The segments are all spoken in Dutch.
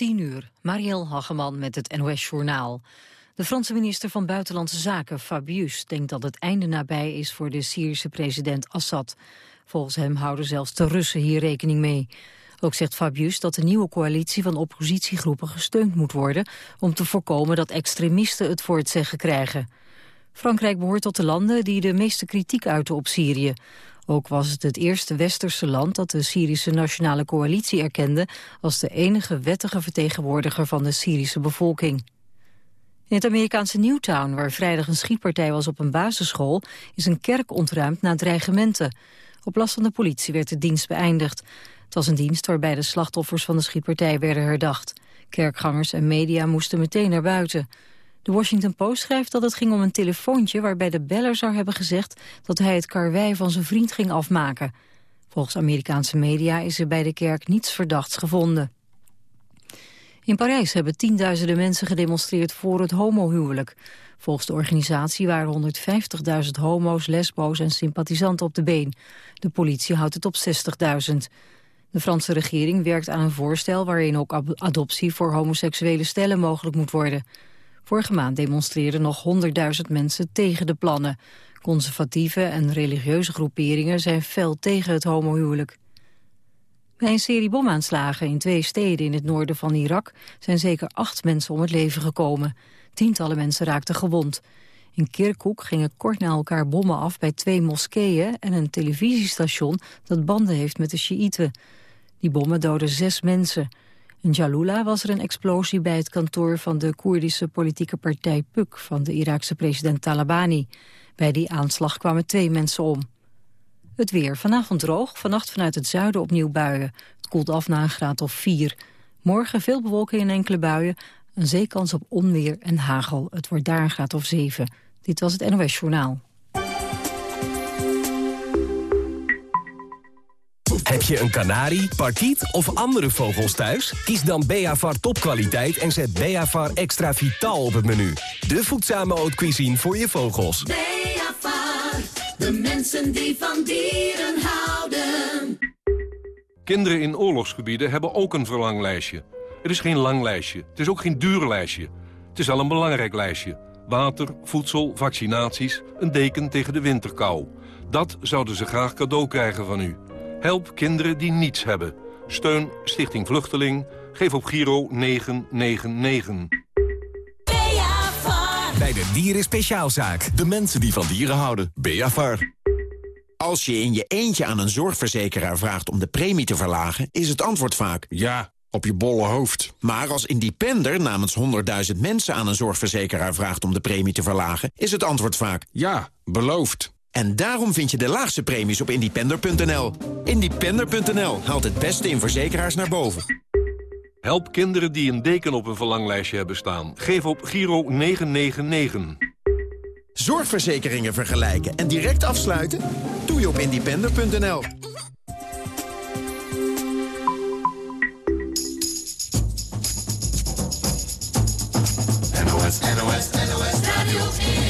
10 uur, Marielle Hageman met het NOS-journaal. De Franse minister van Buitenlandse Zaken, Fabius, denkt dat het einde nabij is voor de Syrische president Assad. Volgens hem houden zelfs de Russen hier rekening mee. Ook zegt Fabius dat de nieuwe coalitie van oppositiegroepen gesteund moet worden... om te voorkomen dat extremisten het voor het zeggen krijgen. Frankrijk behoort tot de landen die de meeste kritiek uiten op Syrië. Ook was het het eerste westerse land dat de Syrische Nationale Coalitie erkende als de enige wettige vertegenwoordiger van de Syrische bevolking. In het Amerikaanse Newtown, waar vrijdag een schietpartij was op een basisschool, is een kerk ontruimd na dreigementen. Op last van de politie werd de dienst beëindigd. Het was een dienst waarbij de slachtoffers van de schietpartij werden herdacht. Kerkgangers en media moesten meteen naar buiten. De Washington Post schrijft dat het ging om een telefoontje... waarbij de beller zou hebben gezegd dat hij het karwei van zijn vriend ging afmaken. Volgens Amerikaanse media is er bij de kerk niets verdachts gevonden. In Parijs hebben tienduizenden mensen gedemonstreerd voor het homohuwelijk. Volgens de organisatie waren 150.000 homo's, lesbo's en sympathisanten op de been. De politie houdt het op 60.000. De Franse regering werkt aan een voorstel waarin ook adoptie voor homoseksuele stellen mogelijk moet worden. Vorige maand demonstreerden nog 100.000 mensen tegen de plannen. Conservatieve en religieuze groeperingen zijn fel tegen het homohuwelijk. Bij een serie bomaanslagen in twee steden in het noorden van Irak... zijn zeker acht mensen om het leven gekomen. Tientallen mensen raakten gewond. In Kirkuk gingen kort na elkaar bommen af bij twee moskeeën... en een televisiestation dat banden heeft met de Sjiïten. Die bommen doden zes mensen. In Jalula was er een explosie bij het kantoor van de Koerdische politieke partij PUK van de Iraakse president Talabani. Bij die aanslag kwamen twee mensen om. Het weer. Vanavond droog, vannacht vanuit het zuiden opnieuw buien. Het koelt af na een graad of vier. Morgen veel bewolking in enkele buien. Een zeekans op onweer en hagel. Het wordt daar een graad of zeven. Dit was het NOS Journaal. Heb je een kanarie, parkiet of andere vogels thuis? Kies dan Beavar topkwaliteit en zet Beavar extra vitaal op het menu. De voedzame haute cuisine voor je vogels. Beavar, de mensen die van dieren houden. Kinderen in oorlogsgebieden hebben ook een verlanglijstje. Het is geen lang lijstje, het is ook geen duur lijstje. Het is al een belangrijk lijstje. Water, voedsel, vaccinaties, een deken tegen de winterkou. Dat zouden ze graag cadeau krijgen van u. Help kinderen die niets hebben. Steun Stichting Vluchteling. Geef op Giro 999. Bij de Dieren Speciaalzaak. De mensen die van dieren houden. Beavar. Als je in je eentje aan een zorgverzekeraar vraagt om de premie te verlagen... is het antwoord vaak... Ja, op je bolle hoofd. Maar als independer namens 100.000 mensen aan een zorgverzekeraar vraagt om de premie te verlagen... is het antwoord vaak... Ja, beloofd. En daarom vind je de laagste premies op independer.nl. Independer.nl haalt het beste in verzekeraars naar boven. Help kinderen die een deken op een verlanglijstje hebben staan. Geef op Giro 999. Zorgverzekeringen vergelijken en direct afsluiten? Doe je op independer.nl. NOS, NOS, NOS Radio 1.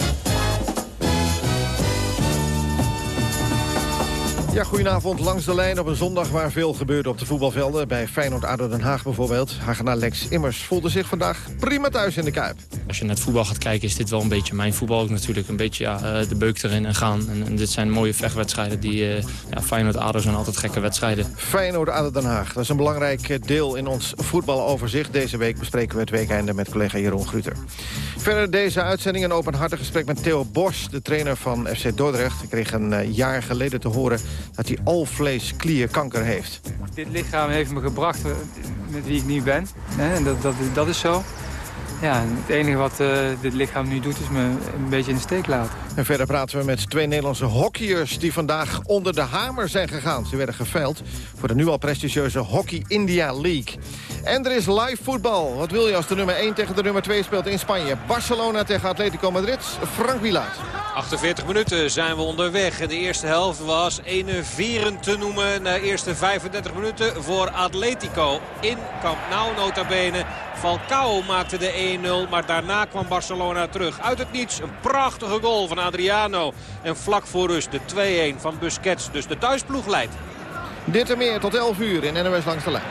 Ja, goedenavond. Langs de lijn op een zondag waar veel gebeurde op de voetbalvelden. Bij Feyenoord ADO Den Haag bijvoorbeeld. Hagenaar Lex Immers voelde zich vandaag prima thuis in de Kuip. Als je naar het voetbal gaat kijken is dit wel een beetje mijn voetbal ook natuurlijk. Een beetje ja, eh, de beuk erin en gaan. En, en dit zijn mooie vechtwedstrijden. Die, uh, ja, Feyenoord ADO zijn altijd gekke wedstrijden. Feyenoord ADO Den Haag. Dat is een belangrijk deel in ons voetbaloverzicht. Deze week bespreken we het weekende met collega Jeroen Gruter. Verder deze uitzending een openhartig gesprek met Theo Bos, de trainer van FC Dordrecht. Ik kreeg een jaar geleden te horen dat hij alvleesklierkanker heeft. Dit lichaam heeft me gebracht met wie ik nu ben. En dat, dat, dat is zo. Ja, het enige wat uh, dit lichaam nu doet is me een beetje in de steek laten. En verder praten we met twee Nederlandse hockeyers die vandaag onder de hamer zijn gegaan. Ze werden geveild voor de nu al prestigieuze Hockey India League. En er is live voetbal. Wat wil je als de nummer 1 tegen de nummer 2 speelt in Spanje? Barcelona tegen Atletico Madrid. Frank Wielaert. 48 minuten zijn we onderweg. En de eerste helft was enerverend te noemen. Na de eerste 35 minuten voor Atletico. In Camp Nou nota bene. Falcao maakte de 1-0. Maar daarna kwam Barcelona terug. Uit het niets een prachtige goal van Adriano. En vlak voor rust de 2-1 van Busquets. Dus de thuisploeg leidt. Dit en meer tot 11 uur in NOS Langs de Lijn.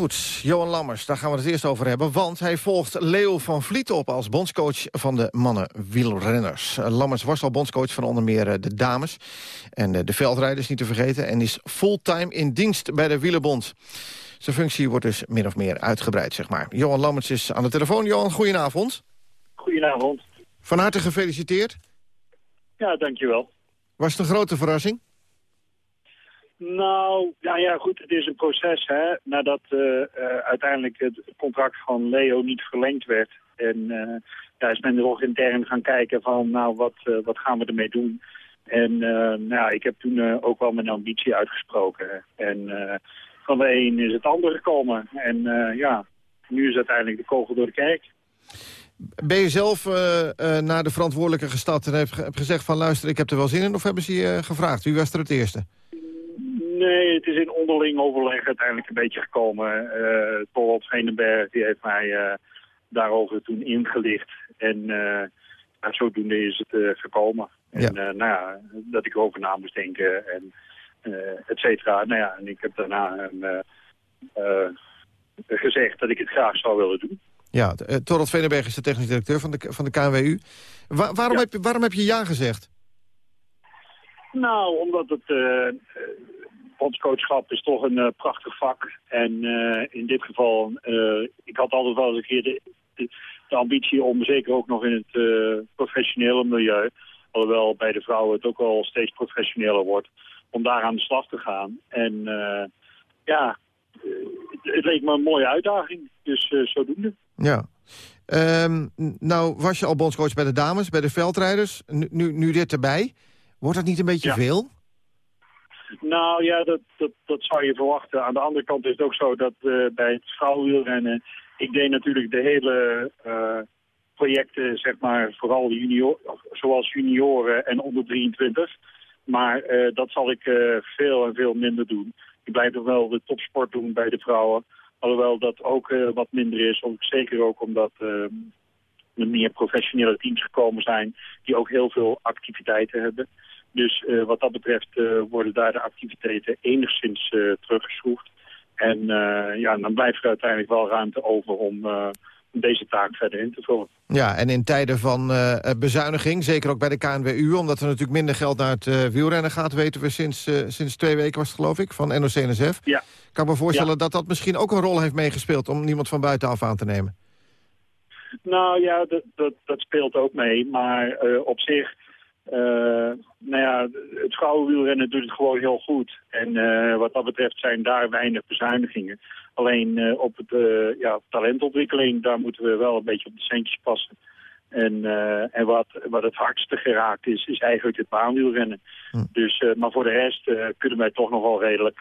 Goed, Johan Lammers, daar gaan we het eerst over hebben. Want hij volgt Leo van Vliet op als bondscoach van de mannen wielrenners. Lammers was al bondscoach van onder meer eh, de dames. En eh, de veldrijders niet te vergeten. En is fulltime in dienst bij de Wielerbond. Zijn functie wordt dus min of meer uitgebreid, zeg maar. Johan Lammers is aan de telefoon. Johan, goedenavond. Goedenavond. Van harte gefeliciteerd. Ja, dankjewel. Was het een grote verrassing? Nou, nou ja, goed, het is een proces, hè. Nadat uh, uh, uiteindelijk het contract van Leo niet verlengd werd. En uh, ja, is men er ook intern gaan kijken van, nou, wat, wat gaan we ermee doen? En nou, ik heb toen ook wel mijn ambitie uitgesproken. En van de een is het ander gekomen. En ja, nu is uiteindelijk de kogel door de kerk. Ben je zelf naar de verantwoordelijke gestapt en heb gezegd van... luister, ik heb er wel zin in, of hebben ze je gevraagd? Wie was er het eerste? Nee, het is in onderling overleg uiteindelijk een beetje gekomen. Uh, Paul Veenenberg die heeft mij uh, daarover toen ingelicht. En uh, nou, zodoende is het gekomen. En nou ja, dat ik erover na moest denken en et cetera. Nou ja, en ik heb daarna gezegd dat ik het graag zou willen doen. Ja, Torald Veenenberg is de technisch directeur van de, van de KNWU. waarom, heb je, waarom heb je ja gezegd? Nou, omdat het bondscoachschap is toch een uh, prachtig vak. En uh, in dit geval, uh, ik had altijd wel eens een keer de, de, de ambitie om zeker ook nog in het professionele milieu, alhoewel bij de vrouwen het ook wel steeds professioneler wordt, om daar aan de slag te gaan. En ja, het, het, leek me een mooie uitdaging, dus zodoende. Ja. Um, nou was je al bondscoach bij de dames, bij de veldrijders, nu, nu, nu dit erbij. Wordt dat niet een beetje ja. veel? Nou ja, dat, dat, dat zou je verwachten. Aan de andere kant is het ook zo dat uh, bij het vrouwenwielrennen... Ik deed natuurlijk de hele projecten, zeg maar, vooral junior, zoals junioren en onder 23. Maar uh, dat zal ik veel en veel minder doen. Ik blijf nog wel de topsport doen bij de vrouwen. Alhoewel dat ook wat minder is. Om, zeker ook omdat er meer professionele teams gekomen zijn... die ook heel veel activiteiten hebben. Dus uh, wat dat betreft uh, worden daar de activiteiten enigszins uh, teruggeschroefd. En ja, dan blijft er uiteindelijk wel ruimte over om deze taak verder in te vullen. Ja, en in tijden van bezuiniging, zeker ook bij de KNWU... omdat er natuurlijk minder geld naar het wielrennen gaat... weten we sinds, sinds twee weken was het geloof ik, van NOC-NSF. Ja. Kan me voorstellen ja. dat dat misschien ook een rol heeft meegespeeld... om niemand van buitenaf aan te nemen. Nou ja, dat, dat, dat speelt ook mee. Maar op zich uh, nou ja, het vrouwenwielrennen doet het gewoon heel goed. En uh, wat dat betreft zijn daar weinig bezuinigingen. Alleen uh, op het ja, talentontwikkeling, daar moeten we wel een beetje op de centjes passen. En, en wat, wat het hardste geraakt is, is eigenlijk het baanwielrennen. Hm. Dus, maar voor de rest kunnen wij toch nog wel redelijk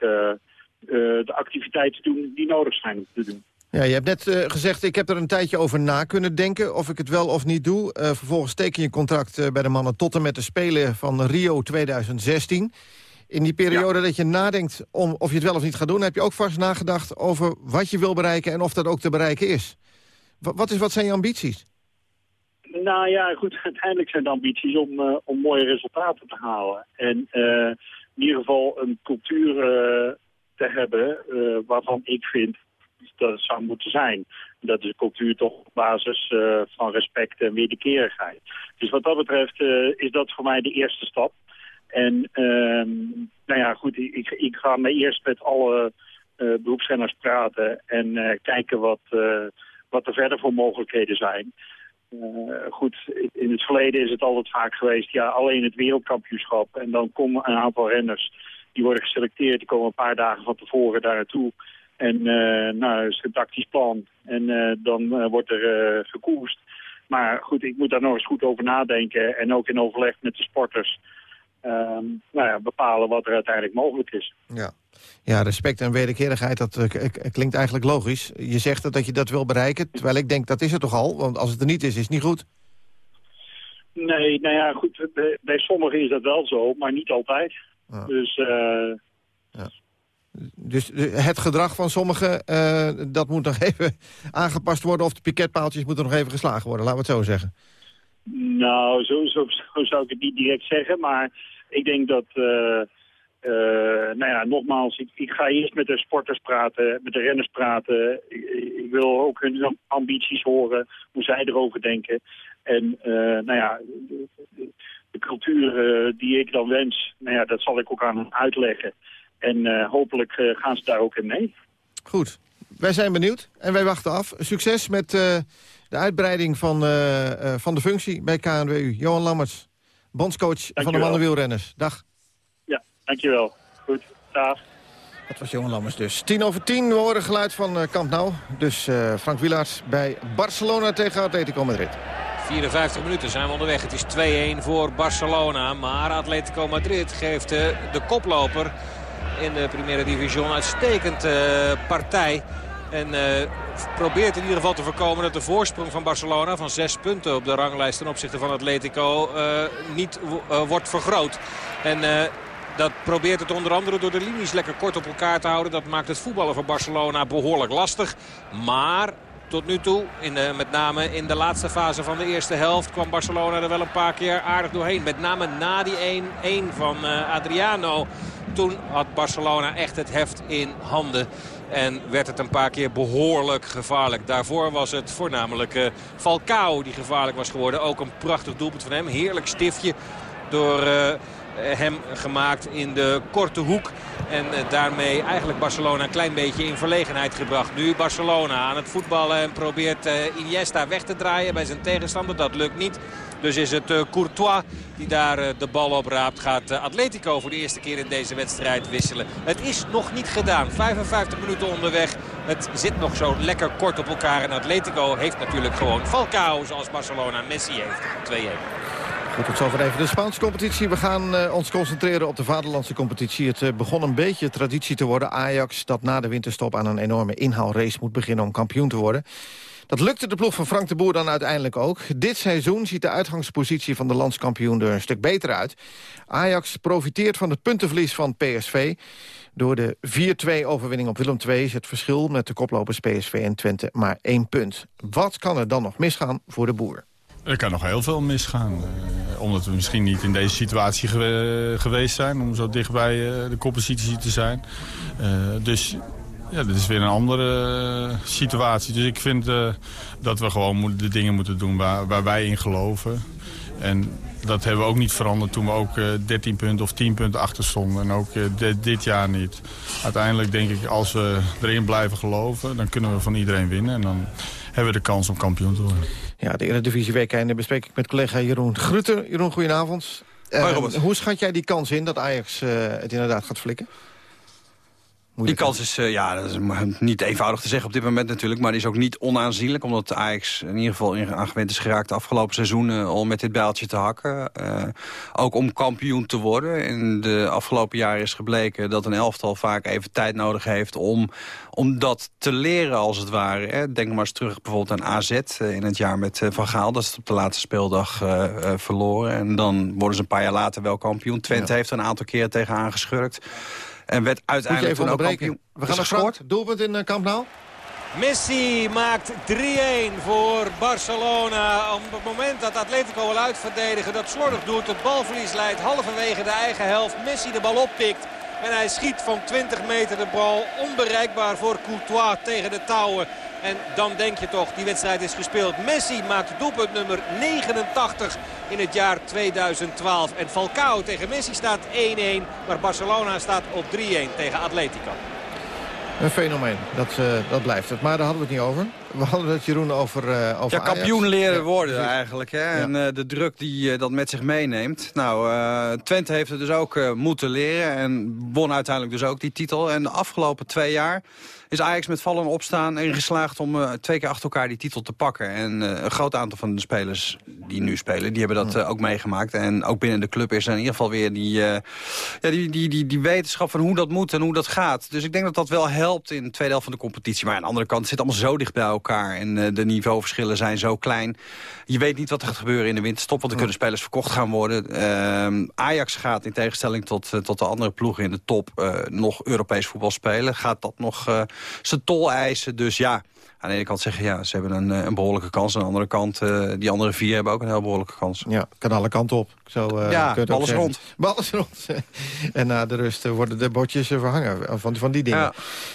de activiteiten doen die nodig zijn om te doen. Ja, je hebt net uh, gezegd, ik heb er een tijdje over na kunnen denken... of ik het wel of niet doe. Uh, vervolgens teken je contract uh, bij de mannen tot en met de Spelen van Rio 2016. In die periode ja. dat je nadenkt om of je het wel of niet gaat doen... heb je ook vast nagedacht over wat je wil bereiken... en of dat ook te bereiken is. W wat, is, wat zijn je ambities? Nou ja, goed, uiteindelijk zijn de ambities om, om mooie resultaten te halen. En in ieder geval een cultuur te hebben waarvan ik vind dat zou moeten zijn. Dat is cultuur toch op basis uh, van respect en wederkerigheid. Dus wat dat betreft uh, is dat voor mij de eerste stap. En uh, nou ja, goed, ik, ik ga me eerst met alle uh, beroepsrenners praten en kijken wat, wat er verder voor mogelijkheden zijn. goed, in het verleden is het altijd vaak geweest, ja, alleen het wereldkampioenschap. En dan komen een aantal renners, die worden geselecteerd, die komen een paar dagen van tevoren daar naartoe. En uh, nou, is een tactisch plan. En uh, dan uh, wordt er gekoerst. Maar goed, ik moet daar nog eens goed over nadenken. En ook in overleg met de sporters. Ehm, nou ja, bepalen wat er uiteindelijk mogelijk is. Ja. Ja, respect en wederkerigheid, dat eh, klinkt eigenlijk logisch. Je zegt dat, dat je dat wil bereiken, terwijl ik denk dat is het toch al. Want als het er niet is, is het niet goed. Nee, nou ja, goed, bij, bij sommigen is dat wel zo, maar niet altijd. Dus eh, Dus het gedrag van sommigen, eh, dat moet nog even aangepast worden... of de piketpaaltjes moeten nog even geslagen worden, laten we het zo zeggen. nou, zo, zo, zo zou ik het niet direct zeggen, maar ik denk dat... eh, eh, nou ja, nogmaals, ik, ga eerst met de sporters praten, met de renners praten. Ik, wil ook hun ambities horen, hoe zij erover denken. En nou ja, de, cultuur die ik dan wens, nou ja, dat zal ik ook aan hen uitleggen. En eh, hopelijk eh, gaan ze daar ook in mee. Goed, wij zijn benieuwd en wij wachten af. Succes met eh, de uitbreiding van, eh, eh, van de functie bij KNWU. Johan Lammerts, bondscoach van de mannenwielrenners. Dag. Ja, dankjewel. Goed, dag. Dat was Johan Lammers dus. Tien over tien, we horen geluid van eh, Camp Nou. Dus eh, Frank Wielaert bij Barcelona tegen Atletico Madrid. 54 minuten zijn we onderweg. Het is 2-1 voor Barcelona. Maar Atletico Madrid geeft de koploper in de Primera Division uitstekend eh, partij. En eh, probeert in ieder geval te voorkomen dat de voorsprong van Barcelona... van zes punten op de ranglijst ten opzichte van Atletico eh, niet wo- wordt vergroot. En... dat probeert het onder andere door de linies lekker kort op elkaar te houden. Dat maakt het voetballen voor Barcelona behoorlijk lastig. Maar tot nu toe, in met name in de laatste fase van de eerste helft... kwam Barcelona er wel een paar keer aardig doorheen. Met name na die 1-1 van Adriano. Toen had Barcelona echt het heft in handen. En werd het een paar keer behoorlijk gevaarlijk. Daarvoor was het voornamelijk eh, Falcao die gevaarlijk was geworden. Ook een prachtig doelpunt van hem. Heerlijk stiftje door... eh, hem gemaakt in de korte hoek. En eh, daarmee eigenlijk Barcelona een klein beetje in verlegenheid gebracht. Nu Barcelona aan het voetballen en probeert Iniesta weg te draaien bij zijn tegenstander. Dat lukt niet. Dus is het eh, Courtois die daar eh, de bal op raapt. Gaat eh, Atletico voor de eerste keer in deze wedstrijd wisselen. Het is nog niet gedaan. 55 minuten onderweg. Het zit nog zo lekker kort op elkaar. En Atletico heeft natuurlijk gewoon Falcao zoals Barcelona Messi heeft. 2-1. Goed, tot zover even de Spaanse competitie. We gaan ons concentreren op de vaderlandse competitie. Het begon een beetje traditie te worden. Ajax dat na de winterstop aan een enorme inhaalrace moet beginnen om kampioen te worden. Dat lukte de ploeg van Frank de Boer dan uiteindelijk ook. Dit seizoen ziet de uitgangspositie van de landskampioen er een stuk beter uit. Ajax profiteert van het puntenverlies van PSV. Door de 4-2 overwinning op Willem II is het verschil met de koplopers PSV en Twente maar één punt. Wat kan er dan nog misgaan voor de Boer? Er kan nog heel veel misgaan. eh, omdat we misschien niet in deze situatie gewe- geweest zijn. Om zo dichtbij eh, de koppositie te zijn. Eh, dus ja, dit is weer een andere eh, situatie. Dus ik vind eh, dat we gewoon de dingen moeten doen waar, waar wij in geloven. En dat hebben we ook niet veranderd toen we ook eh, 13 punten of 10 punten achter stonden. En ook eh, dit- dit jaar niet. Uiteindelijk denk ik, als we erin blijven geloven... dan kunnen we van iedereen winnen. En dan hebben we de kans om kampioen te worden. Ja, de Eredivisie weekende bespreek ik met collega Jeroen Grutter. Jeroen, goedenavond. Eh, Hoi, Robert. hoe schat jij die kans in dat Ajax eh, het inderdaad gaat flikken? Die kans is, eh, ja, dat is niet eenvoudig te zeggen op dit moment natuurlijk. Maar die is ook niet onaanzienlijk. Omdat Ajax in ieder geval in- aangewend is geraakt de afgelopen seizoenen om met dit bijltje te hakken. Eh, ook om kampioen te worden. In de afgelopen jaren is gebleken dat een elftal vaak even tijd nodig heeft om, om dat te leren als het ware. Hè. Denk maar eens terug bijvoorbeeld aan AZ eh, in het jaar met eh, Van Gaal. Dat is het op de laatste speeldag eh, eh, verloren. En dan worden ze een paar jaar later wel kampioen. Twente heeft er een aantal keren tegen aangeschurkt. En werd uiteindelijk toen ook kampioen. We gaan naar? Frank. Doelpunt in eh, Camp Nou? Messi maakt 3-1 voor Barcelona. Op het moment dat Atletico wil uitverdedigen, dat slordig doet. Het balverlies leidt halverwege de eigen helft. Messi de bal oppikt. En hij schiet van 20 meter de bal onbereikbaar voor Courtois tegen de touwen. En dan denk je toch, die wedstrijd is gespeeld. Messi maakt doelpunt nummer 89 in het jaar 2012. En Falcao tegen Messi staat 1-1. Maar Barcelona staat op 3-1 tegen Atletico. Een fenomeen, dat, eh, dat blijft het. Maar daar hadden we het niet over. We hadden het, Jeroen, over, uh, over Ja, kampioen leren worden eigenlijk. Hè? En uh, de druk die uh, dat met zich meeneemt. Nou, Twente heeft het dus ook moeten leren. En won uiteindelijk dus ook die titel. En de afgelopen twee jaar is Ajax met vallen opstaan erin geslaagd om uh, twee keer achter elkaar die titel te pakken. En uh, een groot aantal van de spelers die nu spelen, die hebben dat uh, ook meegemaakt. En ook binnen de club is er in ieder geval weer die, ja, die, die, die, die wetenschap van hoe dat moet en hoe dat gaat. Dus ik denk dat dat wel helpt in de tweede helft van de competitie. Maar aan de andere kant het zit allemaal zo dicht bij elkaar. En de niveauverschillen zijn zo klein. Je weet niet wat er gaat gebeuren in de winterstop, want er kunnen spelers verkocht gaan worden. Ehm, Ajax gaat in tegenstelling tot, tot de andere ploegen in de top nog Europees voetbal spelen. Gaat dat nog zijn tol eisen. Dus ja, aan de ene kant zeggen ja, ze hebben een, een behoorlijke kans. Aan de andere kant, uh, die andere vier hebben ook een heel behoorlijke kans. Ja, kan alle kanten op. Zo, uh, ja, alles rond. Alles rond. en na de rust worden de bordjes verhangen van, van die dingen.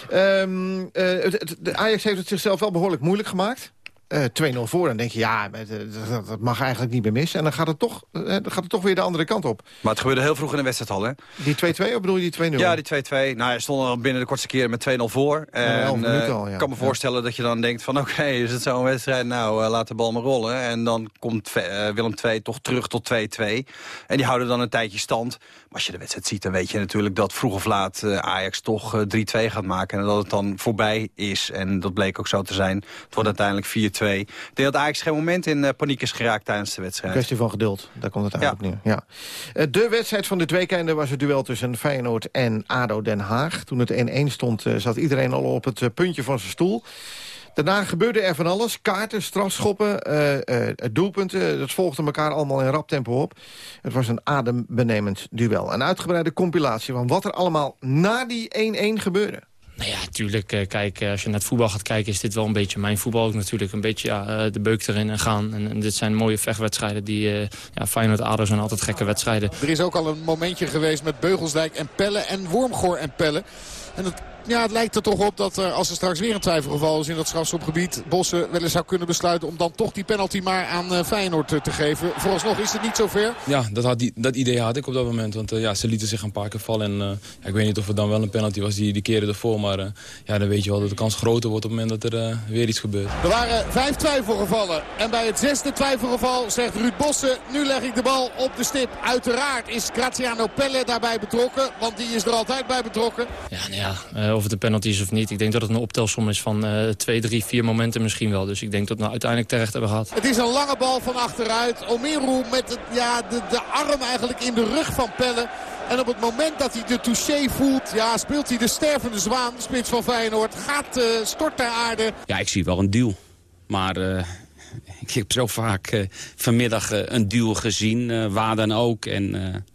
Ja. Um, uh, de Ajax heeft het zichzelf wel behoorlijk moeilijk gemaakt. Uh, 2-0 voor. Dan denk je, ja, dat, dat, mag eigenlijk niet meer mis. En dan gaat, het toch, dan gaat het toch weer de andere kant op. Maar het gebeurde heel vroeg in de wedstrijd al, hè? Die 2-2 of bedoel je die 2-0? Ja, die 2-2. Nou, hij stond al binnen de kortste keren met 2-0 voor. En uh, al, ja. ik kan me voorstellen dat je dan denkt van... oké, okay, is het zo'n wedstrijd? Nou, laat de bal maar rollen. En dan komt Willem II toch terug tot 2-2. En die houden dan een tijdje stand. Maar als je de wedstrijd ziet, dan weet je natuurlijk... dat vroeg of laat Ajax toch 3-2 gaat maken. En dat het dan voorbij is. En dat bleek ook zo te zijn. Het wordt uiteindelijk 4-2. Ik denk dat Ajax geen moment in uh, paniek is geraakt tijdens de wedstrijd. Een kwestie van geduld, daar komt het eigenlijk ja. neer. Ja. Uh, de wedstrijd van dit weekende was het duel tussen Feyenoord en ADO Den Haag. Toen het 1-1 stond uh, zat iedereen al op het puntje van zijn stoel. Daarna gebeurde er van alles. Kaarten, strafschoppen, doelpunten. Dat volgde elkaar allemaal in rap tempo op. Het was een adembenemend duel. Een uitgebreide compilatie van wat er allemaal na die 1-1 gebeurde. Nou ja, natuurlijk. Eh, kijk, eh, als je naar het voetbal gaat kijken... is dit wel een beetje mijn voetbal ook natuurlijk. Een beetje eh, de beuk erin en gaan. En, dit zijn mooie vechtwedstrijden. Die, ja, Feyenoord-ADO zijn altijd gekke wedstrijden. Er is ook al een momentje geweest met Beugelsdijk en Pelle... en Wormgoor en Pelle. En dat ja, het lijkt er toch op dat er, als er straks weer een twijfelgeval is in dat strafschopgebied... Bossen wel eens zou kunnen besluiten om dan toch die penalty maar aan uh, Feyenoord te, te geven. Vooralsnog is het niet zover. Ja, dat, had die, dat idee had ik op dat moment. Want uh, ja, ze lieten zich een paar keer vallen. En uh, ja, ik weet niet of het dan wel een penalty was die, die keren ervoor. Maar ja, dan weet je wel dat de kans groter wordt op het moment dat er weer iets gebeurt. Er waren vijf twijfelgevallen. En bij het zesde twijfelgeval zegt Ruud Bossen... nu leg ik de bal op de stip. Uiteraard is Graziano Pelle daarbij betrokken. Want die is er altijd bij betrokken. Ja, nou ja, of het een penalty is of niet. Ik denk dat het een optelsom is van uh, twee, drie, vier momenten misschien wel. Dus ik denk dat we nou uiteindelijk terecht hebben gehad. Het is een lange bal van achteruit. Omeru met het, ja, de, de arm eigenlijk in de rug van Pelle. En op het moment dat hij de touché voelt, ja, speelt hij de stervende zwaan, de spits van Feyenoord. Gaat uh, stort ter aarde. Ja, ik zie wel een duel. Maar uh, ik heb zo vaak uh, vanmiddag een duel gezien, waar dan ook. En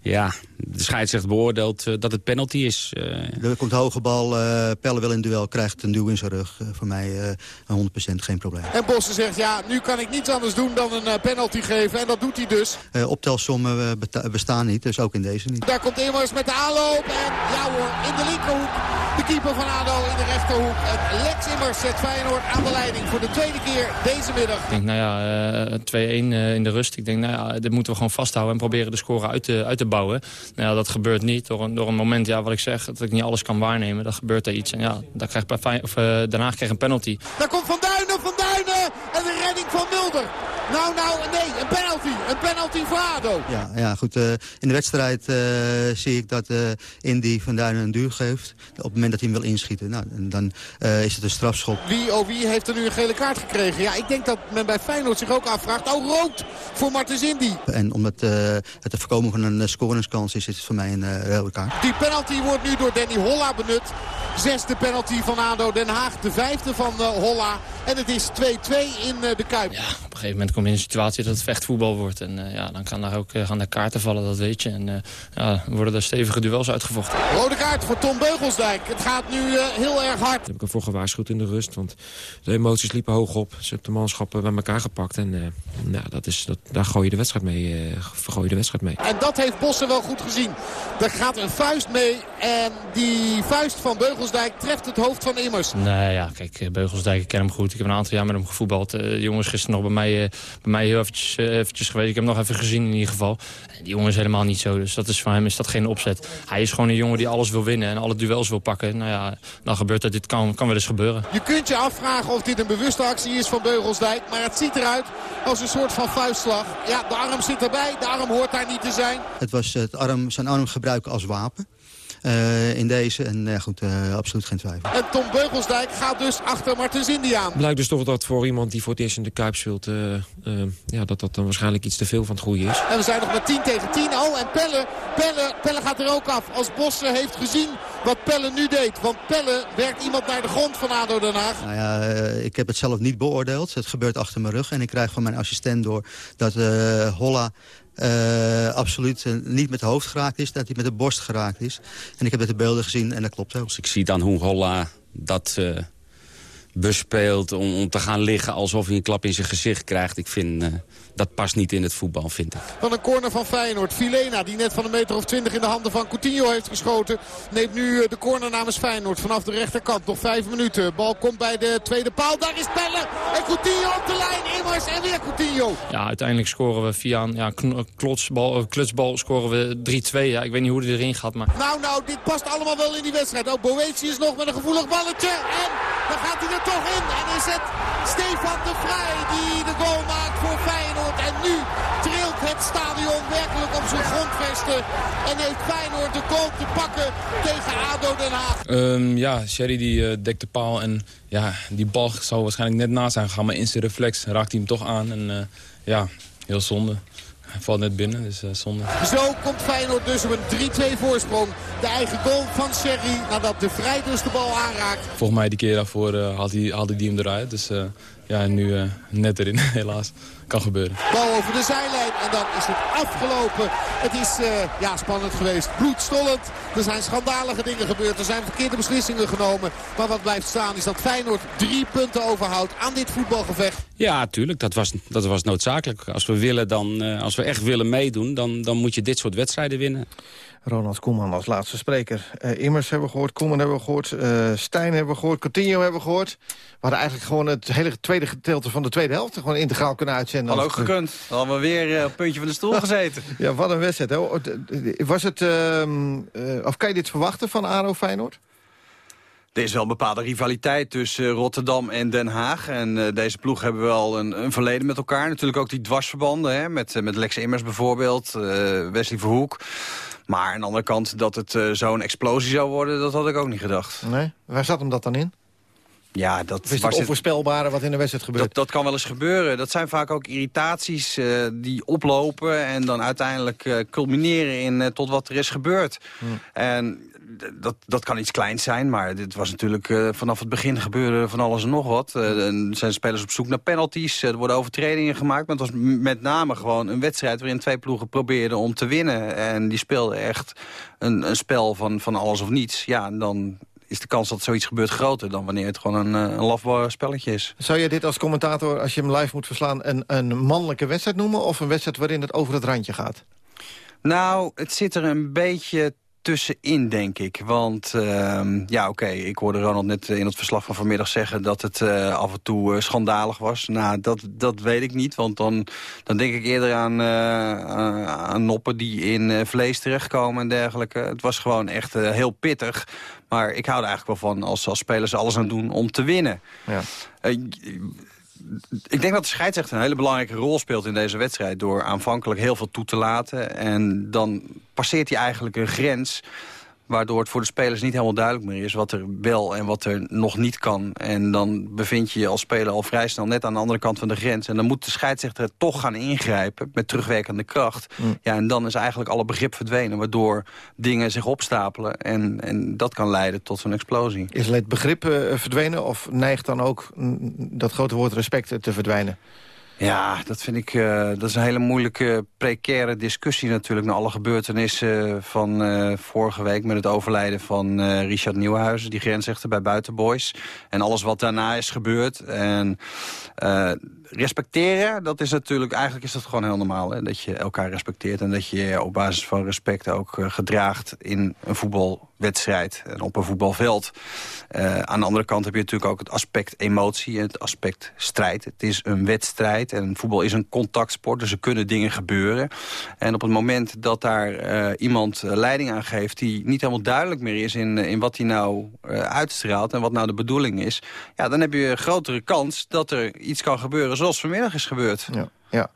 ja, de scheidsrechter beoordeelt uh, dat het penalty is. Uh. Er komt hoge bal, uh, Pelle wil in duel, krijgt een duw in zijn rug. voor mij 100% geen probleem. En Bossen zegt, ja, nu kan ik niets anders doen dan een penalty geven. En dat doet hij dus. optelsommen bestaan niet, dus ook in deze niet. Daar komt Immers met de aanloop. En ja hoor, in de linkerhoek. De keeper van ADO in de rechterhoek. En Lex Immers zet Feyenoord aan de leiding voor de tweede keer deze middag. Ik denk, nou ja, 2-1 in de rust. Ik denk, nou ja, dit moeten we gewoon vasthouden en proberen de score uit te, uit te bouwen. Nou ja, dat gebeurt niet. Door een, door een moment, ja, wat ik zeg, dat ik niet alles kan waarnemen. Dan gebeurt er iets. En ja, dan krijg bij, of, uh, daarna krijg een penalty. Daar komt Van Duinen, Van Duinen! En de redding van Mulder. Nou, nou, nee, een penalty. Een penalty voor ADO. Ja, ja goed. Uh, in de wedstrijd uh, zie ik dat uh, Indy Van Duinen een duur geeft. Op het moment dat hij hem wil inschieten. Nou, dan is het een strafschop. Wie, oh wie heeft er nu een gele kaart gekregen? Ja, ik denk dat men bij Feyenoord zich ook afvraagt. Oh, rood voor Martens Indy. En omdat het te voorkomen van een scoringskans is, is het voor mij een rode kaart. Die penalty wordt nu door Danny Holla benut. Zesde penalty van ADO Den Haag. De vijfde van Holla. En het is 2-2 in de Kuip. Ja, op een gegeven moment kom je in een situatie dat het vechtvoetbal wordt. En uh, ja, dan kan daar ook, uh, gaan daar kaarten vallen, dat weet je. En uh, ja, worden er stevige duels uitgevochten. Rode kaart voor Tom Beugelsdijk. Het gaat nu heel erg hard. Daar heb ik ervoor gewaarschuwd in de rust. Want de emoties liepen hoog op. Ze hebben de manschappen bij elkaar gepakt. En nou, dat is, dat, daar gooi je de wedstrijd mee. vergooi je de wedstrijd mee. En dat heeft Bossen wel goed gezien. Er gaat een vuist mee. En die vuist van Beugelsdijk treft het hoofd van Immers. Nee, ja, kijk, Beugelsdijk, ik ken hem goed. Ik heb een aantal jaar met hem gevoetbald. de jongen is gisteren nog bij mij, bij mij heel eventjes, eventjes geweest. Ik heb hem nog even gezien in ieder geval. En die jongen is helemaal niet zo. Dus dat is, voor hem is dat geen opzet. Hij is gewoon een jongen die alles wil winnen en alle duels wil pakken. Nou ja, dan gebeurt dat. Dit kan, kan wel eens gebeuren. Je kunt je afvragen of dit een bewuste actie is van Beugelsdijk. Maar het ziet eruit als een soort van vuistslag. Ja, de arm zit erbij. De arm hoort daar niet te zijn. Het was het arm, zijn arm gebruiken als wapen. Uh, in deze. En uh, goed, uh, absoluut geen twijfel. En Tom Beugelsdijk gaat dus achter Martens Indiaan. Blijkt dus toch dat voor iemand die voor het eerst in de Kuip speelt... ja, dat dat dan waarschijnlijk iets te veel van het goede is. En we zijn nog met 10 tegen 10. Oh, en Pelle, Pelle, Pelle gaat er ook af. Als Bosse heeft gezien wat Pelle nu deed. Want Pelle werkt iemand naar de grond van ADO Den Haag. Nou ja, ik heb het zelf niet beoordeeld. Het gebeurt achter mijn rug. En ik krijg van mijn assistent door dat Holla uh, absoluut uh, niet met het hoofd geraakt is, dat hij met de borst geraakt is. En ik heb de beelden gezien en dat klopt ook. Als ik zie dan hoe Holla dat uh, bespeelt om, om, te gaan liggen alsof hij een klap in zijn gezicht krijgt. Ik vind dat past niet in het voetbal, vind ik. Van een corner van Feyenoord. Filena, die net van een meter of twintig in de handen van Coutinho heeft geschoten... neemt nu de corner namens Feyenoord vanaf de rechterkant. Nog vijf minuten. Bal komt bij de tweede paal. Daar is Pelle. En Coutinho op de lijn. Immers en weer Coutinho. Ja, uiteindelijk scoren we via een ja, klotsbal, klutsbal scoren we 3-2. Ja, ik weet niet hoe hij erin gaat, maar... Nou, nou, dit past allemaal wel in die wedstrijd. Ook Boetius nog met een gevoelig balletje. En dan gaat hij er toch in. En is het Stefan de Vrij die de goal maakt voor Feyenoord. Het stadion werkelijk op zijn grondvesten. En heeft Feyenoord de goal te pakken tegen ADO Den Haag. Um, ja, Sherry die uh, dekt de paal. En ja, die bal zou waarschijnlijk net naast zijn gegaan. Maar in zijn reflex raakt hij hem toch aan. En uh, ja, heel zonde. Hij valt net binnen, dus uh, zonde. Zo komt Feyenoord dus op een 3-2 voorsprong. De eigen goal van Sherry nadat de Vrij dus de bal aanraakt. Volgens mij die keer daarvoor uh, haalde, hij, die hem eruit. Dus uh, ja, nu uh, net erin, helaas. Kan gebeuren. Bal over de zijlijn en dan is het afgelopen. Het is uh, ja, spannend geweest. Bloedstollend. Er zijn schandalige dingen gebeurd. Er zijn verkeerde beslissingen genomen. Maar wat blijft staan is dat Feyenoord drie punten overhoudt aan dit voetbalgevecht. Ja, tuurlijk. Dat was, dat was noodzakelijk. Als we, willen dan, uh, als we echt willen meedoen, dan, dan moet je dit soort wedstrijden winnen. Ronald Koeman als laatste spreker. Uh, Immers hebben we gehoord, Koeman hebben we gehoord, uh, Stijn hebben we gehoord, Coutinho hebben we gehoord. We hadden eigenlijk gewoon het hele tweede gedeelte van de tweede helft gewoon integraal kunnen uitzenden. Had ook gekund. Dan hadden we weer uh, op het puntje van de stoel gezeten. ja, wat een wedstrijd. Hè? Was het, ehm, of kan je dit verwachten van ARO Feyenoord? Er is wel een bepaalde rivaliteit tussen Rotterdam en Den Haag. En uh, deze ploeg hebben wel een, een, verleden met elkaar. Natuurlijk ook die dwarsverbanden, hè, met, met Lex Immers bijvoorbeeld, uh, Wesley Verhoek. Maar aan de andere kant, dat het uh, zo'n explosie zou worden, dat had ik ook niet gedacht. Nee? Waar zat hem dat dan in? Ja, dat is het onvoorspelbare wat in de wedstrijd gebeurt? Dat, dat, kan wel eens gebeuren. Dat zijn vaak ook irritaties uh, die oplopen... en dan uiteindelijk uh, culmineren in uh, tot wat er is gebeurd. Hmm. En dat, dat kan iets kleins zijn, maar dit was natuurlijk uh, vanaf het begin gebeurde van alles en nog wat. Uh, er zijn spelers op zoek naar penalties, er worden overtredingen gemaakt. Maar het was met name gewoon een wedstrijd waarin twee ploegen probeerden om te winnen. En die speelden echt een, een spel van, van alles of niets. Ja, en dan is de kans dat zoiets gebeurt groter dan wanneer het gewoon een, een lafbaar spelletje is. Zou je dit als commentator, als je hem live moet verslaan, een, een mannelijke wedstrijd noemen? Of een wedstrijd waarin het over het randje gaat? Nou, het zit er een beetje tussenin, denk ik. Want uh, ja, oké, okay, ik hoorde Ronald net in het verslag van vanmiddag zeggen... dat het uh, af en toe uh, schandalig was. Nou, dat, dat weet ik niet, want dan, dan denk ik eerder aan, aan noppen... die in vlees terechtkomen en dergelijke. Het was gewoon echt heel pittig. Maar ik hou er eigenlijk wel van als, als spelers alles aan doen om te winnen. Ja ik denk dat de scheidsrechter een hele belangrijke rol speelt in deze wedstrijd... door aanvankelijk heel veel toe te laten. En dan passeert hij eigenlijk een grens waardoor het voor de spelers niet helemaal duidelijk meer is... wat er wel en wat er nog niet kan. En dan bevind je je als speler al vrij snel net aan de andere kant van de grens. En dan moet de scheidsrechter toch gaan ingrijpen met terugwerkende kracht. Mm. Ja, en dan is eigenlijk alle begrip verdwenen... waardoor dingen zich opstapelen. En, en dat kan leiden tot zo'n explosie. Is het begrip uh, verdwenen of neigt dan ook mm, dat grote woord respect te verdwijnen? Ja, dat vind ik uh, dat is een hele moeilijke, precaire discussie natuurlijk... na alle gebeurtenissen van uh, vorige week... met het overlijden van Richard Nieuwenhuizen, die grensrechter bij Buitenboys. En alles wat daarna is gebeurd. En respecteren, dat is natuurlijk... Eigenlijk is dat gewoon heel normaal, hè? dat je elkaar respecteert... en dat je op basis van respect ook gedraagt in een voetbalwedstrijd... en op een voetbalveld. aan de andere kant heb je natuurlijk ook het aspect emotie... en het aspect strijd. Het is een wedstrijd en voetbal is een contactsport, dus er kunnen dingen gebeuren. En op het moment dat daar uh, iemand eh, leiding aan geeft... die niet helemaal duidelijk meer is in, in wat hij nou uitstraalt... en wat nou de bedoeling is... ja, dan heb je een grotere kans dat er iets kan gebeuren zoals vanmiddag is gebeurd. Ja. Ja,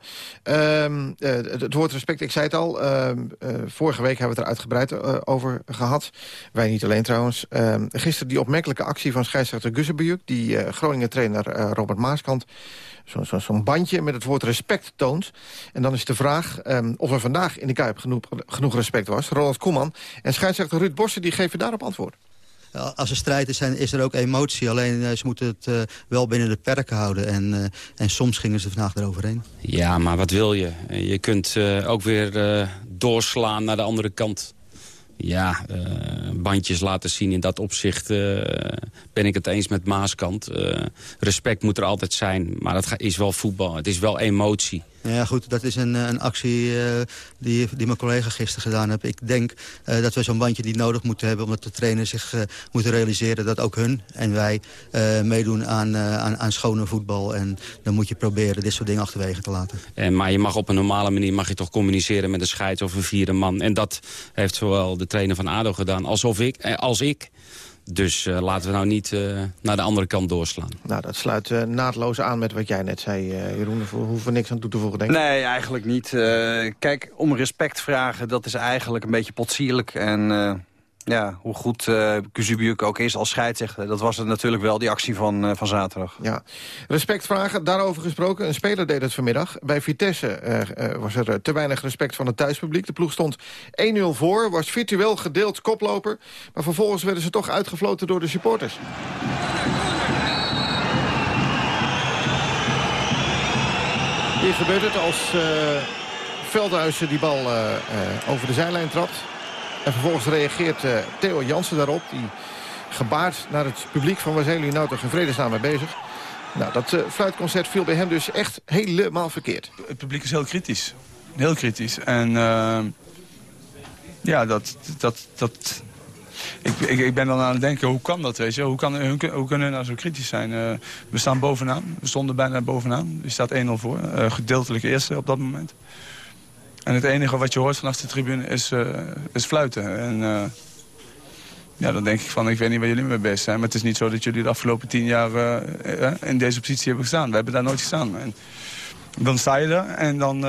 um, uh, het woord respect, ik zei het al. Uh, uh, vorige week hebben we het er uitgebreid over gehad. Wij niet alleen trouwens. Ehm, gisteren die opmerkelijke actie van scheidsrechter Gussebujuk... die Groningen-trainer Robert Maaskant zo'n zo, bandje met het woord respect toont. En dan is de vraag of er vandaag in de Kuip genoeg, genoeg respect was. Ronald Koeman en scheidsrechter Ruud Bossen die geven daarop antwoord. Als er strijd is, is er ook emotie. Alleen uh, ze moeten het uh, wel binnen de perken houden. En, uh, en soms gingen ze vandaag eroverheen. Ja, maar wat wil je? Je kunt ook weer doorslaan naar de andere kant ja, bandjes laten zien. In dat opzicht ben ik het eens met Maaskant. Respect moet er altijd zijn, maar dat is wel voetbal. Het is wel emotie. Ja goed, dat is een, een actie uh, die, die mijn collega gisteren gedaan heeft. Ik denk uh, dat we zo'n bandje niet nodig moeten hebben... omdat de trainers zich uh, moeten realiseren dat ook hun en wij meedoen aan, aan, aan schone voetbal. En dan moet je proberen dit soort dingen achterwege te laten. En, maar je mag op een normale manier mag je toch communiceren met een scheids of een vierde man. En dat heeft zowel de trainer van ADO gedaan alsof ik, als ik. Dus uh, laten we nou niet uh, naar de andere kant doorslaan. Nou, dat sluit uh, naadloos aan met wat jij net zei, Jeroen. We hoeven niks aan toe te voegen, denk ik. Nee, eigenlijk niet. kijk, om respect vragen, dat is eigenlijk een beetje potsierlijk. En ja, hoe goed uh, ook is als scheidsrechter. Dat was het natuurlijk wel, die actie van, uh, van zaterdag. Ja. Respect vragen, daarover gesproken. Een speler deed het vanmiddag. Bij Vitesse uh, was er te weinig respect van het thuispubliek. De ploeg stond 1-0 voor, was virtueel gedeeld koploper. Maar vervolgens werden ze toch uitgefloten door de supporters. Hier gebeurt het als Veldhuizen die bal over de zijlijn trapt. En vervolgens reageert uh, Theo Jansen daarop. Die gebaart naar het publiek van waar zijn jullie nou toch in vredesnaam mee bezig. Nou, dat uh, fluitconcert viel bij hem dus echt helemaal verkeerd. Het publiek is heel kritisch. Heel kritisch. En uh, ja, dat... dat, dat ik, ik, ik, ben dan aan het denken, hoe kan dat, weet? Hoe, kan, hoe, kunnen we nou zo kritisch zijn? We staan bovenaan. We stonden bijna bovenaan. Je staat 1-0 voor. Gedeeltelijk eerste op dat moment. En het enige wat je hoort vanaf de tribune is, uh, is fluiten. En uh, ja, dan denk ik van, ik weet niet waar jullie mee bezig zijn. Maar het is niet zo dat jullie de afgelopen tien jaar uh, in deze positie hebben gestaan. We hebben daar nooit gestaan. En dan sta je er en dan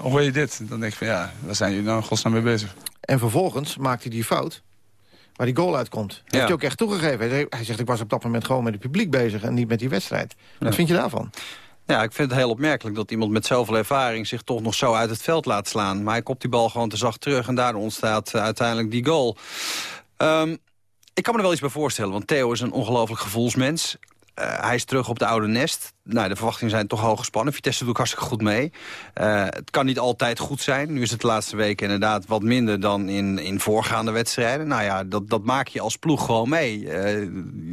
hoor je dit. Dan denk ik van, ja, waar zijn jullie nou in godsnaam mee bezig? En vervolgens maakt hij die fout waar die goal uitkomt. Dat heeft hij ook echt toegegeven. Hij zegt, ik was op dat moment gewoon met het publiek bezig... en niet met die wedstrijd. Wat vind je daarvan? Ja, ik vind het heel opmerkelijk dat iemand met zoveel ervaring... zich toch nog zo uit het veld laat slaan. Maar hij kopt die bal gewoon te zacht terug... en daardoor ontstaat uh, uiteindelijk die goal. Um, ik kan me er wel iets bij voorstellen, want Theo is een ongelooflijk gevoelsmens. Uh, hij is terug op de oude nest. Nou, de verwachtingen zijn toch hoog gespannen. Vitesse doet hartstikke goed mee. Uh, het kan niet altijd goed zijn. Nu is het de laatste weken inderdaad wat minder dan in, in voorgaande wedstrijden. Nou ja, dat, dat maak je als ploeg gewoon mee. Uh,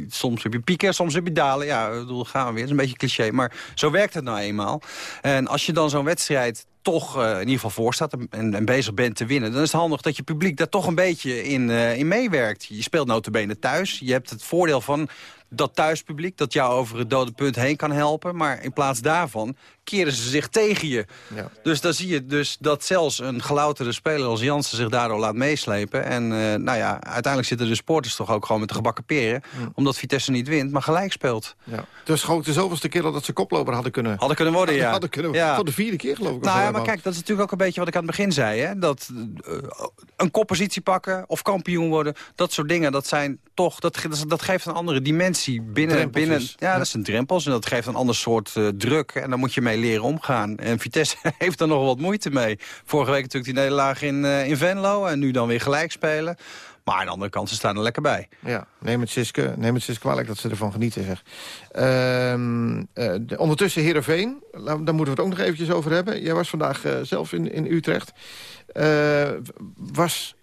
soms heb je pieken, soms heb je dalen. Ja, bedoel, gaan we weer. Dat is een beetje cliché, maar zo werkt het nou eenmaal. En als je dan zo'n wedstrijd toch in ieder geval voor staat en, en, bezig bent te winnen... dan is het handig dat je publiek daar toch een beetje in, in meewerkt. Je speelt notabene thuis. Je hebt het voordeel van dat thuispubliek dat jou over het dode punt heen kan helpen. Maar in plaats daarvan keren ze zich tegen je. Ja. Dus dan zie je dus dat zelfs een gelouterde speler als Jansen zich daardoor laat meeslepen. En uh, nou ja, uiteindelijk zitten de sporters toch ook gewoon met de gebakken peren. Omdat Vitesse niet wint, maar gelijk speelt. Ja. Dus gewoon de zoveelste keer dat ze koploper hadden kunnen... Hadden kunnen worden, ja. Hadden kunnen, ja. Voor de vierde keer geloof ik. Nou ja, maar kijk, dat is natuurlijk ook een beetje wat ik aan het begin zei. Hè? Dat uh, een koppositie pakken of kampioen worden, dat soort dingen, dat zijn toch... Dat, dat geeft een andere dimensie binnen... binnen ja, dat zijn drempels en dat geeft een ander soort uh, druk. En dan moet je mee leren omgaan. En Vitesse heeft er nog wat moeite mee. Vorige week natuurlijk die nederlaag in, uh, in Venlo en nu dan weer gelijk spelen. Maar aan de andere kant, ze staan er lekker bij. Ja, neem het Siske, neem het Siske kwalijk dat ze ervan genieten, zeg. Eh, de- ondertussen Heerenveen, daar moeten we het ook nog eventjes over hebben. Jij was vandaag eh, zelf in, in Utrecht. Eh, was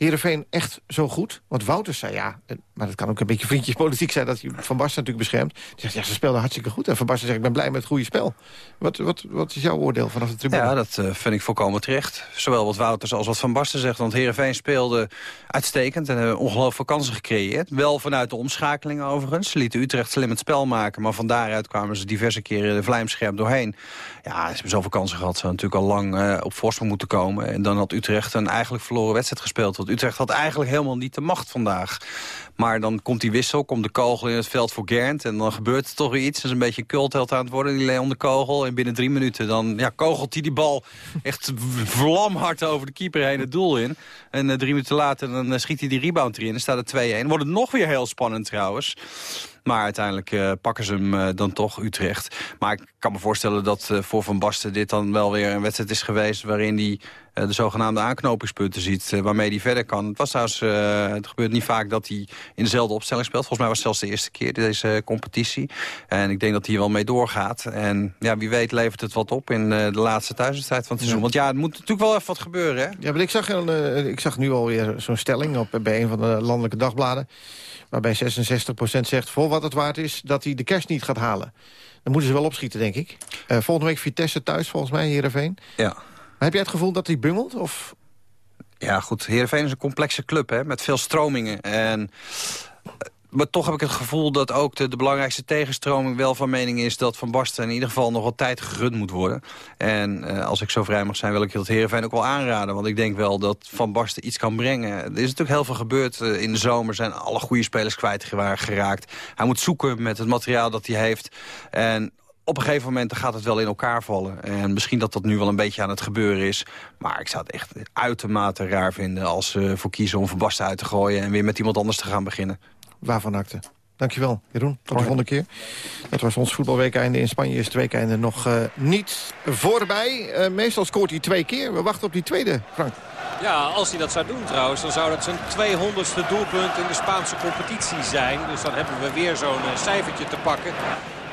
Heerenveen echt zo goed? Want Wouters zei ja, eh, maar dat kan ook een beetje vriendjespolitiek zijn... dat hij Van Basten natuurlijk beschermt. Die zegt, ja, ze speelden hartstikke goed. En Van Basten zegt, ik ben blij met het goede spel. Wat, wat, wat is jouw oordeel vanaf de tribune? Ja, dat eh, vind ik volkomen terecht. Zowel wat Wouters als wat Van Basten zegt. Want Heerenveen speelde uitstekend en hebben ongelooflijk kansen gecreëerd. Wel vanuit de omschakeling overigens. Ze lieten Utrecht slim het spel maken. Maar van daaruit kwamen ze diverse keren de vlijmscherp doorheen. Ja, ze hebben zoveel kansen gehad. Ze hadden natuurlijk al lang eh, op voorsprong moeten komen. En dan had Utrecht een eigenlijk verloren wedstrijd gespeeld. Utrecht had eigenlijk helemaal niet de macht vandaag. Maar dan komt die wissel, komt de kogel in het veld voor Gernt. En dan gebeurt er toch iets. Dat is een beetje cultheld aan het worden, die Leon de Kogel. En binnen drie minuten dan ja, kogelt hij die bal echt vlamhard over de keeper heen het doel in. En eh, drie minuten later dan eh, schiet hij die rebound erin. Dan staat het 2-1. Wordt het nog weer heel spannend trouwens. Maar uiteindelijk eh, pakken ze hem dan toch, Utrecht. Maar ik kan me voorstellen dat voor Van Basten dit dan wel weer een wedstrijd is geweest... waarin hij de zogenaamde aanknopingspunten ziet, eh, waarmee hij verder kan. Het, was trouwens, eh, het gebeurt niet vaak dat hij in dezelfde opstelling speelt. Volgens mij was het zelfs de eerste keer deze eh, competitie. En ik denk dat hij hier wel mee doorgaat. En ja, wie weet levert het wat op in eh, de laatste thuiswedstrijd van het seizoen. Want ja, het moet natuurlijk wel even wat gebeuren, hè? Ja, maar ik zag, eh, ik zag nu alweer zo'n stelling op, bij een van de landelijke dagbladen... waarbij 66% zegt, voor wat het waard is... dat hij de cash niet gaat halen. Dan moeten ze wel opschieten, denk ik. Eh, volgende week Vitesse thuis, volgens mij, Heerenveen. Ja. Heb jij het gevoel dat hij bungelt? Of... Ja, goed. Heerenveen is een complexe club, hè, met veel stromingen. En, eh, maar toch heb ik het gevoel dat ook de, de belangrijkste tegenstroming wel van mening is... dat Van Basten in ieder geval nog wat tijd gerund moet worden. En eh, als ik zo vrij mag zijn, wil ik dat Heerenveen ook wel aanraden. Want ik denk wel dat Van Basten iets kan brengen. Er is natuurlijk heel veel gebeurd. Eh, in de zomer zijn alle goede spelers kwijtgeraakt. Hij moet zoeken met het materiaal dat hij heeft. En op een gegeven moment gaat het wel in elkaar vallen. En misschien dat dat nu wel een beetje aan het gebeuren is. Maar ik zou het echt uitermate raar vinden... als ze ervoor kiezen om Van Basten uit te gooien... en weer met iemand anders te gaan beginnen. Waarvan acte? Dankjewel, Jeroen. Tot de volgende keer. Dat was ons voetbalweekeinde. In Spanje is het weekeinde nog eh, niet voorbij. Eh, meestal scoort hij twee keer. We wachten op die tweede, Frank. Ja, als hij dat zou doen trouwens, dan zou dat zijn 200ste doelpunt in de Spaanse competitie zijn. Dus dan hebben we weer zo'n eh, cijfertje te pakken.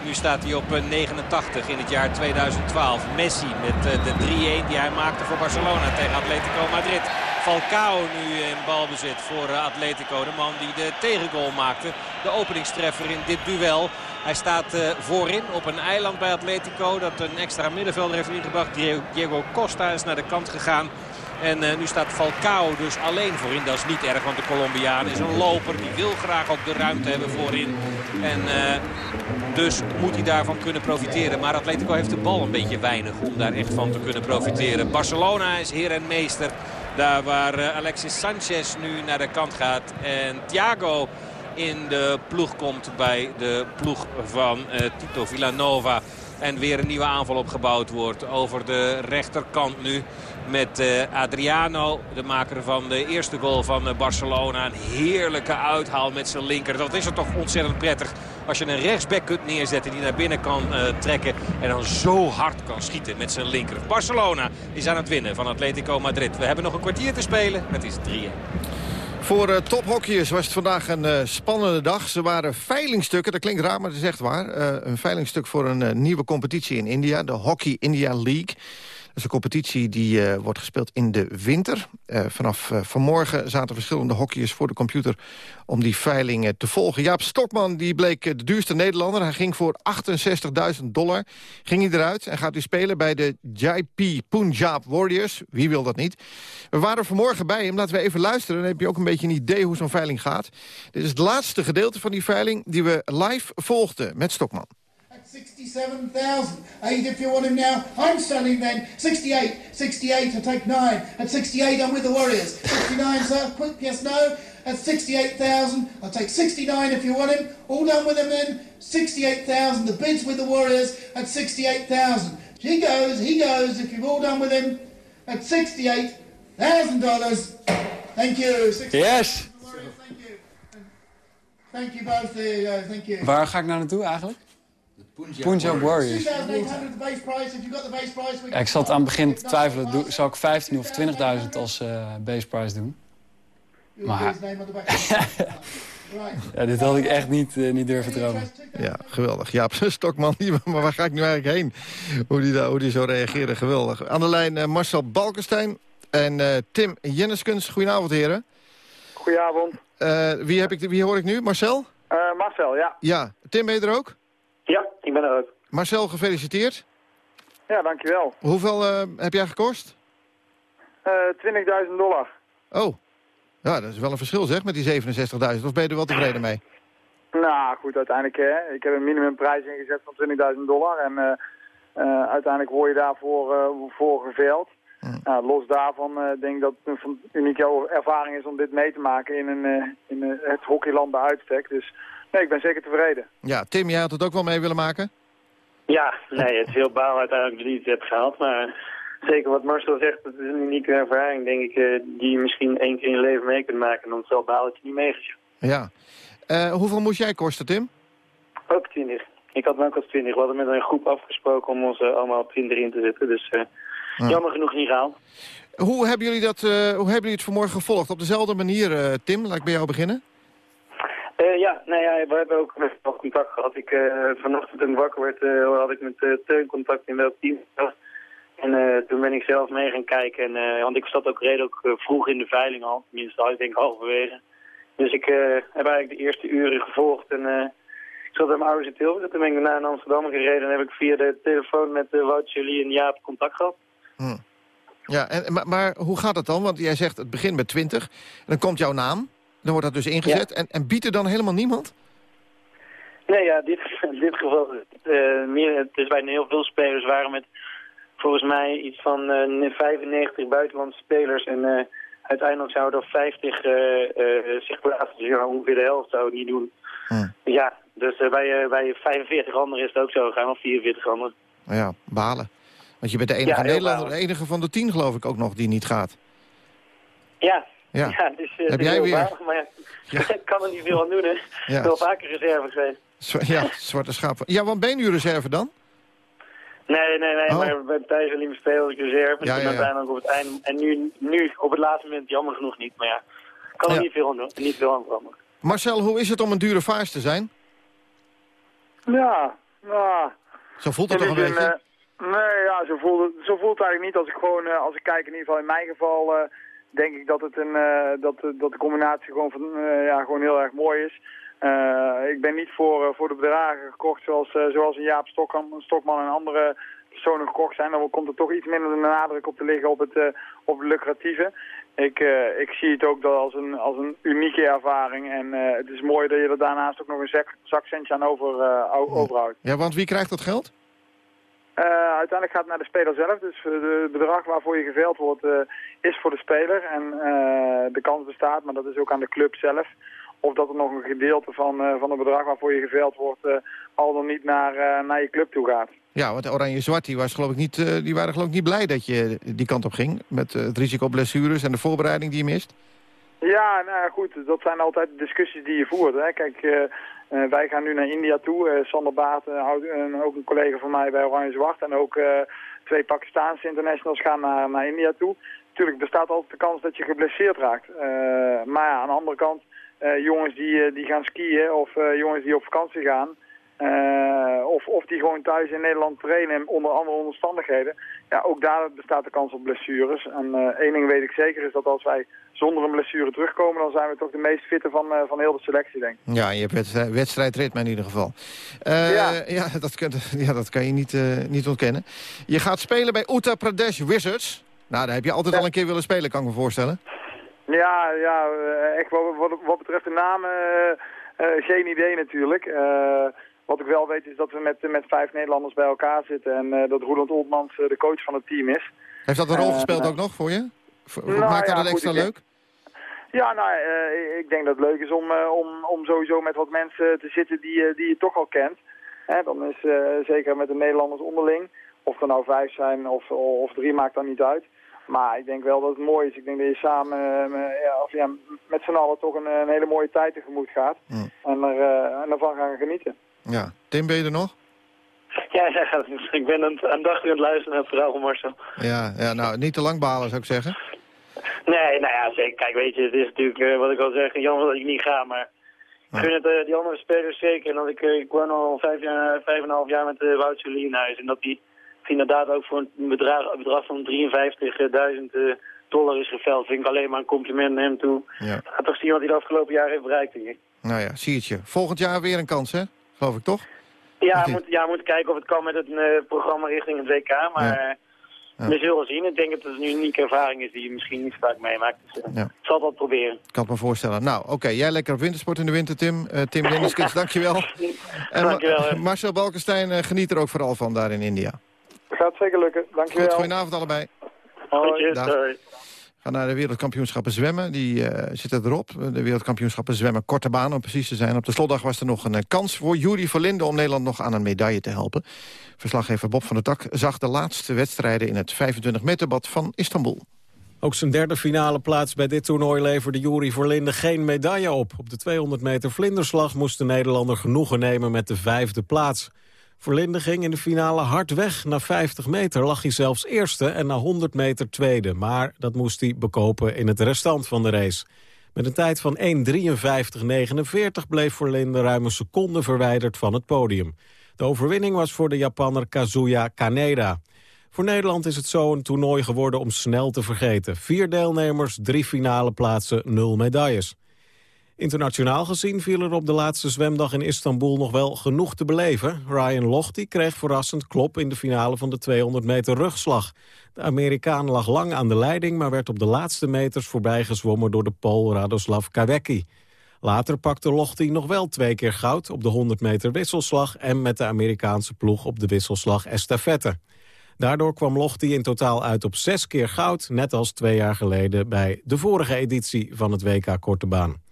Nu staat hij op eh, 89 in het jaar 2012. Messi met eh, de 3-1 die hij maakte voor Barcelona tegen Atletico Madrid. Falcao nu in balbezit voor eh, Atletico. De man die de tegengoal maakte. De openingstreffer in dit duel. Hij staat eh, voorin op een eiland bij Atletico. Dat een extra middenvelder heeft ingebracht. Diego Costa is naar de kant gegaan. En eh, nu staat Falcao dus alleen voorin. Dat is niet erg, want de Colombiaan is een loper. Die wil graag ook de ruimte hebben voorin. En eh, dus moet hij daarvan kunnen profiteren. Maar Atletico heeft de bal een beetje weinig om daar echt van te kunnen profiteren. Barcelona is heer en meester. Daar waar eh, Alexis Sanchez nu naar de kant gaat. En Thiago in de ploeg komt bij de ploeg van Tito Villanova. En weer een nieuwe aanval opgebouwd wordt over de rechterkant nu. Met eh, Adriano, de maker van de eerste goal van eh, Barcelona. Een heerlijke uithaal met zijn linker. Dat is er toch ontzettend prettig. Als je een rechtsback kunt neerzetten die naar binnen kan eh, trekken. En dan zo hard kan schieten met zijn linker. Barcelona is aan het winnen van Atletico Madrid. We hebben nog een kwartier te spelen. Het is 3-1. Voor uh, tophockeyers was het vandaag een spannende dag. Ze waren veilingstukken, dat klinkt raar, maar het is echt waar. Een veilingstuk voor een nieuwe competitie in India, de Hockey India League. Is een competitie die eh, wordt gespeeld in de winter. Eh, vanaf eh, vanmorgen zaten verschillende hockeyers voor de computer om die veiling eh, te volgen. Jaap Stokman die bleek de duurste Nederlander. Hij ging voor 68.000 dollar ging hij eruit en gaat nu spelen bij de JP Punjab Warriors. Wie wil dat niet? We waren vanmorgen bij hem. Laten we even luisteren. Dan heb je ook een beetje een idee hoe zo'n veiling gaat. Dit is het laatste gedeelte van die veiling die we live volgden met Stokman. 67,000. Eight if you want him now. I'm selling then. 68. 68, I take nine. At 68, I'm with the Warriors. 69, sir. Quick, yes, no. At 68,000, I'll take 69 if you want him. All done with him then. 68,000. The bid's with the Warriors at 68,000. He goes, he goes, if you've all done with him, at $68,000. Thank you. 68,000 Yes. Warriors, Thank you. Thank you both. There you go. Thank you. Waar ga ik nou naartoe eigenlijk? Punjab Warriors. 2,800 the base price. If you've got the base price, we Ja, ik zat aan het begin te twijfelen. Doe, zal ik 15 of 20.000 als eh base price doen? Maar... ja, dit had ik echt niet, eh, niet durven dromen. Ja, geweldig. Jaap Stokman, die- maar waar ga ik nu eigenlijk heen? Hoe die, daar- hoe die zo reageren, geweldig. Aan de lijn eh, Marcel Balkenstein en eh, Tim Jenneskens. Goedenavond, heren. Goedenavond. Eh, wie, heb ik, wie hoor ik nu? Marcel? Eh, Marcel, ja. Ja. Tim, ben je er ook? Ja, ik ben er ook. Marcel, gefeliciteerd. Ja, dankjewel. Hoeveel eh, heb jij gekost? Eh 20.000 dollar. Oh, ja, dat is wel een verschil zeg, met die 67.000. Of ben je er wel tevreden mee? Nou, goed, uiteindelijk, hè. Ik heb een minimumprijs ingezet van 20.000 dollar. En eh, eh, uiteindelijk word je daarvoor eh, voor geveild. Nou, los daarvan eh, denk ik dat het een van- unieke ervaring is om dit mee te maken in, een, eh, in het hockeyland bij uitstek. Dus nee, ik ben zeker tevreden. Ja, Tim, jij had het ook wel mee willen maken? Ja, nee, het is heel baal uiteindelijk dat je het hebt gehaald. Maar zeker wat Marcel zegt, het is een unieke ervaring, denk ik, eh, die je misschien één keer in je leven mee kunt maken. En dan is het wel baal dat je niet meegaat. Ja. Eh, hoeveel moest jij kosten, Tim? Ook 20. Ik had ook als 20. We hadden met een groep afgesproken om ons eh, allemaal op 20 in te zetten. Dus eh, Ja. jammer genoeg niet gehaald. Hoe hebben jullie, dat, eh, hoe hebben jullie het vanmorgen gevolgd? Op dezelfde manier, eh, Tim? Laat ik bij jou beginnen. Eh, ja, nou ja, we hebben ook wel contact gehad. Ik, eh, vanochtend toen ik wakker werd, eh, had ik met Teun contact in welk team. En toen ben ik zelf mee gaan kijken. En, want ik zat ook redelijk vroeg in de veiling al. Tenminste, ik denk halverwege. Dus ik heb eigenlijk de eerste uren gevolgd. En ik zat bij mijn ouders in Tilburg. Toen ben ik naar Amsterdam gereden. En heb ik via de telefoon met uh, Wout, Julie en Jaap contact gehad. Ja, en, maar, maar hoe gaat het dan? Want jij zegt het begint met 20. En dan komt jouw naam. Dan wordt dat dus ingezet. En, en biedt er dan helemaal niemand? Nee, ja, dit, dit geval, eh, meer, het is bijna heel veel spelers waren met volgens mij iets van eh 95 buitenlandse spelers. En eh, uiteindelijk zouden er 50 eh, eh, zich plaatsen. Dus ja, ongeveer de helft zou het niet doen. Ja, dus eh, bij, eh, bij 45 anderen is het ook zo gegaan, of 44 anderen. Ja, balen. Want je bent de enige Ja, Nederlander, de enige van de tien geloof ik ook nog die niet gaat. Ja, Ja. ja. dus, eh, Heb het is jij heel weer- balig, maar ja, ik kan er niet veel aan doen, hè. Ja. Wel vaker reserve geweest. Zwa- ja, zwarte schaap. Ja, want ben je nu reserve dan? Nee, nee, nee, Oh. maar bij de Olympische Spelen was ik reserve. Ja, en ja, uiteindelijk op het einde. En nu, nu, op het laatste moment, jammer genoeg niet. Maar ja, ik kan er niet veel aan doen. Niet veel aan veranderen. Marcel, hoe is het om een dure vaars te zijn? Ja, nou... Zo voelt het toch een beetje? eh, nee, ja, zo voelt, het, zo voelt het eigenlijk niet. Als ik gewoon, eh, als ik kijk in ieder geval in mijn geval, eh, denk ik dat, het een, eh, dat, dat de combinatie gewoon, van, eh, ja, gewoon heel erg mooi is. Eh, ik ben niet voor, eh, voor de bedragen gekocht zoals, eh, zoals een Jaap Stokman, Stokman en andere personen gekocht zijn. Dan komt er toch iets minder de nadruk op te liggen op het, eh, op het lucratieve. Ik, eh, ik zie het ook dat als een, als een unieke ervaring. En eh, het is mooi dat je er daarnaast ook nog een zak, zakcentje aan over, eh, o- overhoudt. Ja, want wie krijgt dat geld? Eh, uiteindelijk gaat het naar de speler zelf. Dus eh, de- het bedrag waarvoor je geveild wordt eh, is voor de speler. En eh, de kans bestaat, maar dat is ook aan de club zelf. Of dat er nog een gedeelte van, eh, van het bedrag waarvoor je geveild wordt... eh, al dan niet naar, eh, naar je club toe gaat. Ja, want Oranje-Zwart die was, geloof ik niet, eh, die waren geloof ik niet blij dat je die kant op ging. Met eh, het risico op blessures en de voorbereiding die je mist. Ja, nou goed, dat zijn altijd discussies die je voert. Hè. Kijk, eh, wij gaan nu naar India toe. Eh, Sander Baat, eh, en ook een collega van mij bij Oranje Zwart. En ook twee Pakistaanse internationals gaan naar, naar India toe. Natuurlijk bestaat altijd de kans dat je geblesseerd raakt. Maar ja, aan de andere kant, jongens die, die gaan skiën of jongens die op vakantie gaan... of, of die gewoon thuis in Nederland trainen onder andere omstandigheden. Ja, ook daar bestaat de kans op blessures. En eh, één ding weet ik zeker is dat als wij zonder een blessure terugkomen... dan zijn we toch de meest fitte van, eh, van heel de selectie, denk ik. Ja, je hebt wedstrijd, wedstrijdritme in ieder geval. Eh, ja. dat kunt, ja, dat kan je niet, niet ontkennen. Je gaat spelen bij Uttar Pradesh Wizards. Nou, daar heb je altijd al een keer willen spelen, kan ik me voorstellen. Ja, ja echt wat, wat, betreft de naam eh, geen idee natuurlijk. Wat ik wel weet is dat we met, met vijf Nederlanders bij elkaar zitten... en eh, dat Roland Oltmans eh, de coach van het team is. Heeft dat een rol Eh, gespeeld ook nog voor je? V- nou Maakt dat ja, het goed, extra denk- leuk? Ja, nou, ik denk dat het leuk is om, om, om sowieso met wat mensen te zitten die, die je toch al kent. Hè, dan is zeker met de Nederlanders onderling, of er nou vijf zijn of, of drie, maakt dan niet uit. Maar ik denk wel dat het mooi is. Ik denk dat je samen met- ja, of, ja, met z'n allen toch een, een hele mooie tijd tegemoet gaat. En, er, en ervan gaan genieten. Ja. Tim, ben je er nog? Ja, ja, ik ben aan het- aandachtig aan het luisteren naar het verhaal van Marcel. Ja, ja, nou, niet te lang balen zou ik zeggen. Nee, nou ja, zeker. Kijk, weet je, het is natuurlijk, eh, wat ik al zeg, jammer dat ik niet ga, maar... Ik gun het uh, die andere spelers zeker. En dat ik, uh, ik woon al vijf, jaar, vijf en een half jaar met uh, Wout in huis. En dat die inderdaad ook voor een bedrag, een bedrag van 53.000 dollar is geveld. Vind ik alleen maar een compliment naar hem toe. Ja. Gaat toch zien wat hij de afgelopen jaar heeft bereikt hier. Nou ja, zie het je. Volgend jaar weer een kans, hè? Geloof ik toch? Ja, we moeten ja, moet kijken of het kan met het programma richting het WK. Maar Ja. Ja. we zullen zien. Ik denk dat het een unieke ervaring is die je misschien niet vaak meemaakt. Dus uh, Ja. ik zal dat proberen. Ik kan het me voorstellen. Nou, oké, jij lekker op wintersport in de winter, Tim. Eh, Tim Jenniskens, dankjewel. En Ma- Dankjewel. Marcel Balkenstein eh, geniet er ook vooral van daar in India. Gaat zeker lukken. Dankjewel. Goed, goedenavond allebei. Hoi, Dag. hoi. Naar de wereldkampioenschappen zwemmen. Die eh, zitten erop. De wereldkampioenschappen zwemmen korte baan, om precies te zijn. Op de slotdag was er nog een eh, kans voor Juri Verlinde... om Nederland nog aan een medaille te helpen. Verslaggever Bob van der Tak zag de laatste wedstrijden... in het 25 meter bad van Istanbul. Ook zijn derde finale plaats bij dit toernooi leverde Juri Verlinde geen medaille op. Op de 200 meter vlinderslag moest de Nederlander genoegen nemen met de vijfde plaats. Verlinde ging in de finale hard weg. Na 50 meter lag hij zelfs eerste en na 100 meter tweede. Maar dat moest hij bekopen in het restant van de race. Met een tijd van 1.53.49 bleef Verlinde ruim een seconde verwijderd van het podium. De overwinning was voor de Japanner Kazuya Kaneda. Voor Nederland is het zo een toernooi geworden om snel te vergeten. Vier deelnemers, drie finale plaatsen, nul medailles. Internationaal gezien viel er op de laatste zwemdag in Istanbul nog wel genoeg te beleven. Ryan Lochte kreeg verrassend klop in de finale van de 200 meter rugslag. De Amerikaan lag lang aan de leiding, maar werd op de laatste meters voorbijgezwommen door de Pool Radoslav Kawecki. Later pakte Lochte nog wel twee keer goud op de 100 meter wisselslag... en met de Amerikaanse ploeg op de wisselslag estafette. Daardoor kwam Lochte in totaal uit op zes keer goud... net als twee jaar geleden bij de vorige editie van het WK Korte Baan.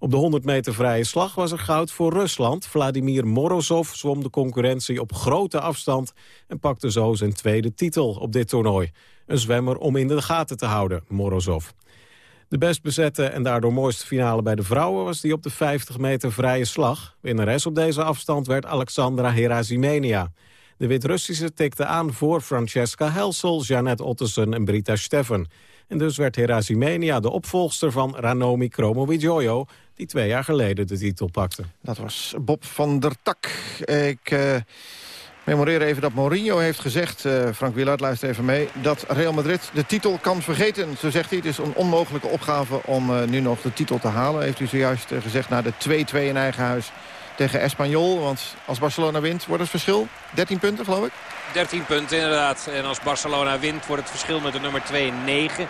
Op de 100 meter vrije slag was er goud voor Rusland. Vladimir Morozov zwom de concurrentie op grote afstand... en pakte zo zijn tweede titel op dit toernooi. Een zwemmer om in de gaten te houden, Morozov. De best bezette en daardoor mooiste finale bij de vrouwen... was die op de 50 meter vrije slag. Winnares op deze afstand werd Alexandra Herazimenia. De Wit-Russische tikte aan voor Francesca Helsel, Jeannette Ottesen en Brita Steffen. En dus werd Herazimenia de opvolgster van Ranomi Kromowidjojo... die twee jaar geleden de titel pakte. Dat was Bob van der Tak. Ik eh, memoreer even dat Mourinho heeft gezegd... eh, Frank Willard, luister even mee... dat Real Madrid de titel kan vergeten. Zo zegt hij, het is een onmogelijke opgave om eh, nu nog de titel te halen. Heeft u zojuist gezegd na de 2-2 in eigen huis tegen Espanyol. Want als Barcelona wint, wordt het verschil 13 punten, geloof ik. 13 punten inderdaad. En als Barcelona wint wordt het verschil met de nummer 2 9.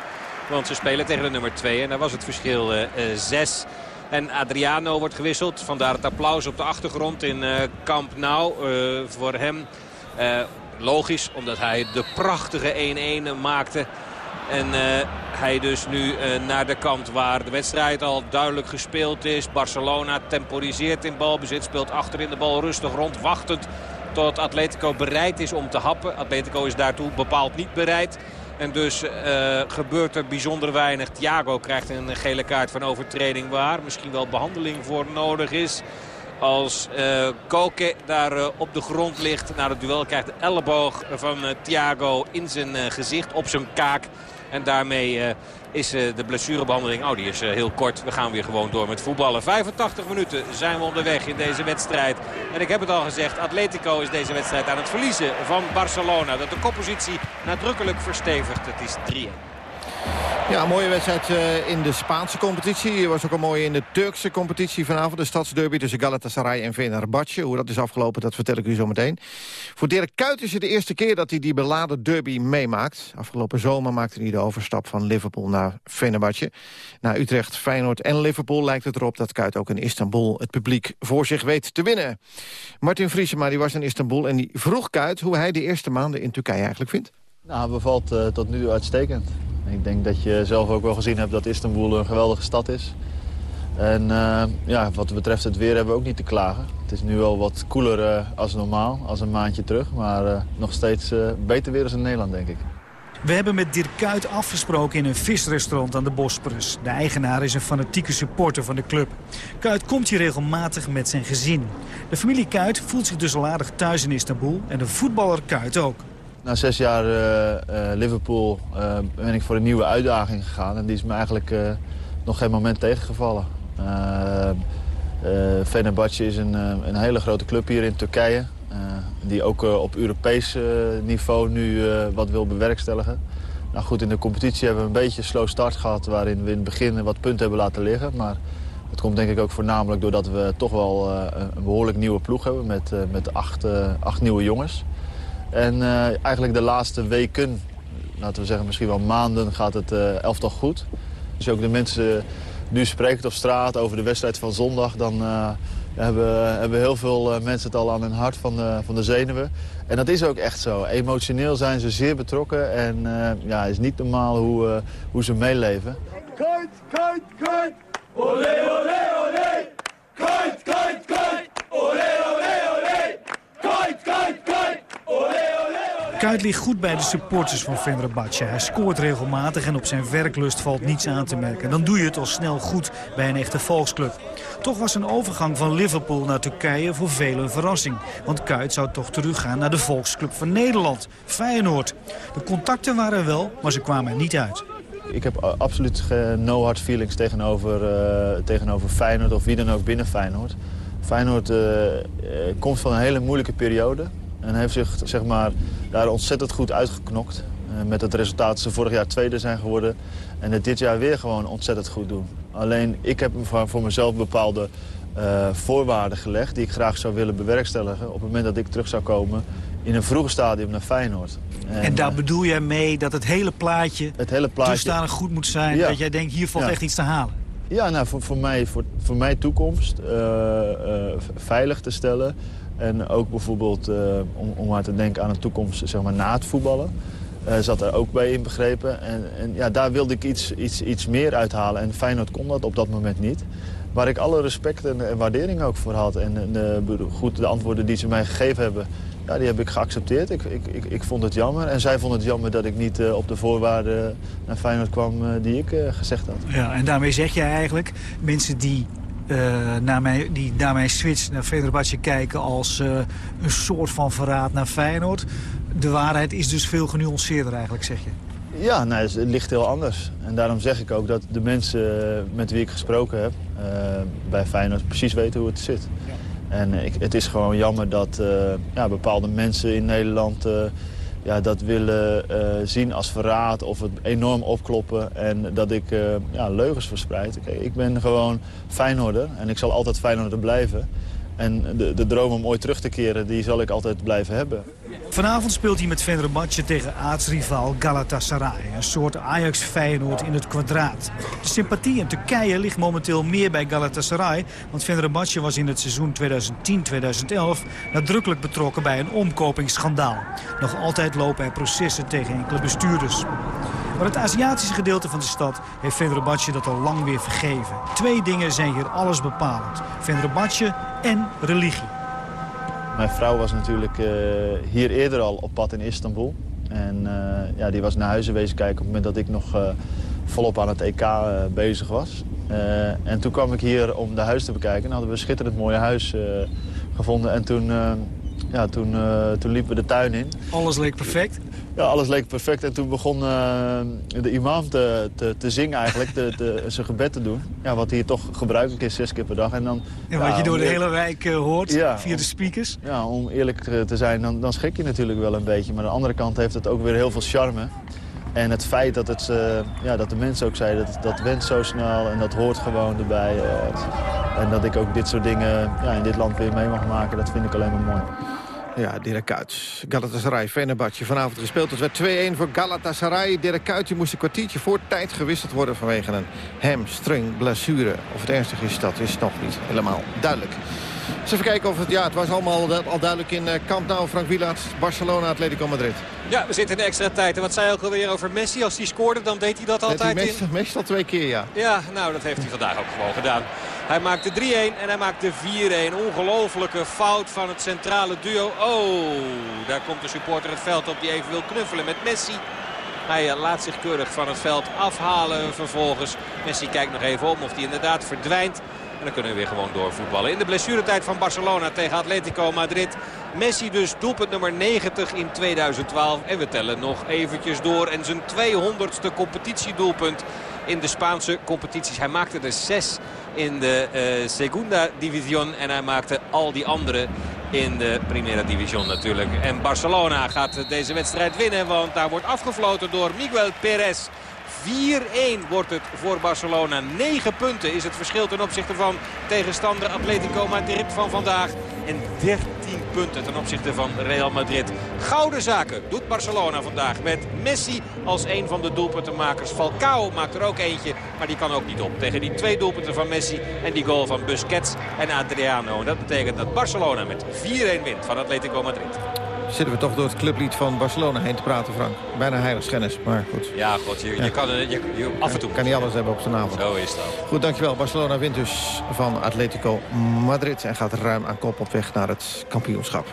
Want ze spelen tegen de nummer 2 en daar was het verschil eh, eh, 6. En Adriano wordt gewisseld. Vandaar het applaus op de achtergrond in eh, Camp Nou. eh, voor hem eh, logisch, omdat hij de prachtige 1-1 maakte. En hij dus nu naar de kant waar de wedstrijd al duidelijk gespeeld is. Barcelona temporiseert in balbezit, speelt achterin de bal rustig rond, wachtend tot Atletico bereid is om te happen. Atletico is daartoe bepaald niet bereid. En dus eh, gebeurt er bijzonder weinig. Thiago krijgt een gele kaart van overtreding waar misschien wel behandeling voor nodig is. Als eh Koke daar eh, op de grond ligt na het duel krijgt de elleboog van Thiago in zijn gezicht, op zijn kaak. En daarmee is eh, de blessurebehandeling, oh die is eh, heel kort. We gaan weer gewoon door met voetballen. 85 minuten zijn we onderweg in deze wedstrijd. En ik heb het al gezegd, Atletico is deze wedstrijd aan het verliezen van Barcelona. Dat de koppositie nadrukkelijk verstevigt. Het is 3-1. Ja, een mooie wedstrijd eh, in de Spaanse competitie. Er was ook een mooie in de Turkse competitie vanavond. De stadsderby tussen Galatasaray en Fenerbahce. Hoe dat is afgelopen, dat vertel ik u zo meteen. Voor Dirk Kuyt is het de eerste keer dat hij die beladen derby meemaakt. Afgelopen zomer maakte hij de overstap van Liverpool naar Fenerbahce. Na Utrecht, Feyenoord en Liverpool lijkt het erop dat Kuyt ook in Istanbul het publiek voor zich weet te winnen. Martin Vriesema die was in Istanbul en die vroeg Kuyt hoe hij de eerste maanden in Turkije eigenlijk vindt. Nou, bevalt eh, tot nu uitstekend. Ik denk dat je zelf ook wel gezien hebt dat Istanbul een geweldige stad is. En eh, ja, wat betreft het weer hebben we ook niet te klagen. Het is nu wel wat koeler eh, als normaal, als een maandje terug. Maar eh, nog steeds beter weer als in Nederland, denk ik. We hebben met Dirk Kuyt afgesproken in een visrestaurant aan de Bosporus. De eigenaar is een fanatieke supporter van de club. Kuyt komt hier regelmatig met zijn gezin. De familie Kuyt voelt zich dus al aardig thuis in Istanbul en de voetballer Kuyt ook. Na zes jaar Liverpool ben ik voor een nieuwe uitdaging gegaan. En die is me eigenlijk nog geen moment tegengevallen. Fenerbahce is een, een hele grote club hier in Turkije. die ook op Europees niveau nu wat wil bewerkstelligen. Nou goed, in de competitie hebben we een beetje een slow start gehad... waarin we in het begin wat punten hebben laten liggen. Maar dat komt denk ik ook voornamelijk doordat we toch wel een behoorlijk nieuwe ploeg hebben... met, met acht, acht nieuwe jongens. En eigenlijk de laatste weken, laten we zeggen misschien wel maanden, gaat het elftal goed. Dus ook de mensen nu spreekt op straat over de wedstrijd van zondag... dan hebben, hebben heel veel eh, mensen het al aan hun hart van de, van de zenuwen. En dat is ook echt zo. Emotioneel zijn ze zeer betrokken. En ja, het is niet normaal hoe, hoe ze meeleven. Kite, kite, kite. Olé. Olé, olé, olé. Kite, kite, kite. Olé, olé, olé. Kuit ligt goed bij de supporters van Fenerbahce. Hij scoort regelmatig en op zijn werklust valt niets aan te merken. Dan doe je het al snel goed bij een echte volksclub. Toch was een overgang van Liverpool naar Turkije voor velen een verrassing. Want Kuit zou toch teruggaan naar de volksclub van Nederland, Feyenoord. De contacten waren er wel, maar ze kwamen er niet uit. Ik heb absoluut no hard feelings tegenover, uh, tegenover Feyenoord of wie dan ook binnen Feyenoord. Feyenoord uh, komt van een hele moeilijke periode. En heeft zich zeg maar, daar ontzettend goed uitgeknokt. met het resultaat dat ze vorig jaar tweede zijn geworden. En het dit jaar weer gewoon ontzettend goed doen. Alleen ik heb voor mezelf bepaalde uh, voorwaarden gelegd... die ik graag zou willen bewerkstelligen op het moment dat ik terug zou komen... in een vroege stadium naar Feyenoord. En, en daar uh, bedoel jij mee dat het hele plaatje, het hele plaatje goed moet zijn... Ja. dat jij denkt, hier valt ja. echt iets te halen? Ja, nou, voor, voor, mij, voor, voor mijn toekomst uh, veilig te stellen... En ook bijvoorbeeld om, om maar te denken aan een toekomst zeg maar, na het voetballen. Uh, zat er ook bij inbegrepen. En, en ja, daar wilde ik iets, iets, iets meer uithalen. En Feyenoord kon dat op dat moment niet. Waar ik alle respect en, waardering ook voor had. En, en de, goed, de antwoorden die ze mij gegeven hebben, ja, die heb ik geaccepteerd. Ik, ik, ik, ik vond het jammer. En zij vonden het jammer dat ik niet op de voorwaarden naar Feyenoord kwam die ik gezegd had. Ja, en daarmee zeg jij eigenlijk, mensen die naar mij, die naar mijn switch naar Fenerbahce kijken als uh, een soort van verraad naar Feyenoord. De waarheid is dus veel genuanceerder eigenlijk, zeg je? Ja, nee, het ligt heel anders. En daarom zeg ik ook dat de mensen met wie ik gesproken heb uh, bij Feyenoord precies weten hoe het zit. Ja. En ik, het is gewoon jammer dat ja, bepaalde mensen in Nederland ja, dat willen uh, zien als verraad of het enorm opkloppen. En dat ik uh, ja, leugens verspreid. Kijk, ik ben gewoon Feyenoorder en ik zal altijd Feyenoorder blijven. En de, de droom om ooit terug te keren, die zal ik altijd blijven hebben. Vanavond speelt hij met Fenerbahce tegen aartsrivaal Galatasaray. Een soort Ajax-Feyenoord in het kwadraat. De sympathie in Turkije ligt momenteel meer bij Galatasaray... want Fenerbahce was in het seizoen 2010-2011 nadrukkelijk betrokken bij een omkopingsschandaal. Nog altijd lopen er processen tegen enkele bestuurders. Maar het Aziatische gedeelte van de stad heeft Fenerbahce dat al lang weer vergeven. Twee dingen zijn hier alles bepalend. Fenerbahce en religie. Mijn vrouw was natuurlijk uh, hier eerder al op pad in Istanbul. En uh, ja, die was naar huis wezen kijken op het moment dat ik nog uh, volop aan het EK bezig was. en toen kwam ik hier om de huis te bekijken. En hadden we een schitterend mooie huis gevonden. En toen, ja, toen, toen liepen we de tuin in. Alles leek perfect? Ja, alles leek perfect. En toen begon uh, de imam te, te, te zingen eigenlijk, te, te, zijn gebed te doen. Ja, wat hier toch gebruikelijk is, zes keer per dag. En dan, ja, wat ja, je door de hele wijk uh, hoort, ja, via de speakers. Ja, om eerlijk te zijn, dan, dan schrik je natuurlijk wel een beetje. Maar aan de andere kant heeft het ook weer heel veel charme. En het feit dat, het, ja, dat de mensen ook zeiden, dat, dat went zo snel en dat hoort gewoon erbij. En dat ik ook dit soort dingen ja, in dit land weer mee mag maken, dat vind ik alleen maar mooi. Ja, Dirk Kuyt. Galatasaray, Fenerbahce. Vanavond gespeeld. Het werd 2-1 voor Galatasaray. Dirk Kuyt moest een kwartiertje voor tijd gewisseld worden... vanwege een hamstring blessure. Of het ernstig is, dat is nog niet helemaal duidelijk. Eens even kijken of het... Ja, het was allemaal al duidelijk in Camp Nou. Frank Wielaert, Barcelona, Atletico Madrid. Ja, we zitten in extra tijd. En wat zei ook alweer over Messi? Als hij scoorde, dan deed hij dat altijd Messi, in... Meestal twee keer, ja. Ja, nou, dat heeft hij vandaag ook gewoon gedaan. Hij maakte 3-1 en hij maakte 4-1. Ongelofelijke fout van het centrale duo. Oh, daar komt de supporter het veld op die even wil knuffelen met Messi. Hij laat zich keurig van het veld afhalen vervolgens. Messi kijkt nog even om of hij inderdaad verdwijnt. En dan kunnen we weer gewoon doorvoetballen. In de blessuretijd van Barcelona tegen Atletico Madrid. Messi dus doelpunt nummer 90 in 2012. En we tellen nog eventjes door. En zijn 200ste competitiedoelpunt in de Spaanse competities. Hij maakte er zes in de uh, Segunda Division. En hij maakte al die andere in de Primera Division natuurlijk. En Barcelona gaat deze wedstrijd winnen. Want daar wordt afgefloten door Miguel Perez. 4-1 wordt het voor Barcelona. 9 punten is het verschil ten opzichte van tegenstander Atletico Madrid van vandaag. En 13 punten ten opzichte van Real Madrid. Gouden zaken doet Barcelona vandaag met Messi als een van de doelpuntenmakers. Falcao maakt er ook eentje, maar die kan ook niet op. Tegen die twee doelpunten van Messi en die goal van Busquets en Adriano. Dat betekent dat Barcelona met 4-1 wint van Atletico Madrid zitten we toch door het clublied van Barcelona heen te praten, Frank. Bijna heiligschennis, maar goed. Ja, god, je, je kan je, je, af en toe... Kan niet alles hebben op zijn avond. Zo is dat. Goed, dankjewel. Barcelona wint dus van Atletico Madrid... en gaat ruim aan kop op weg naar het kampioenschap.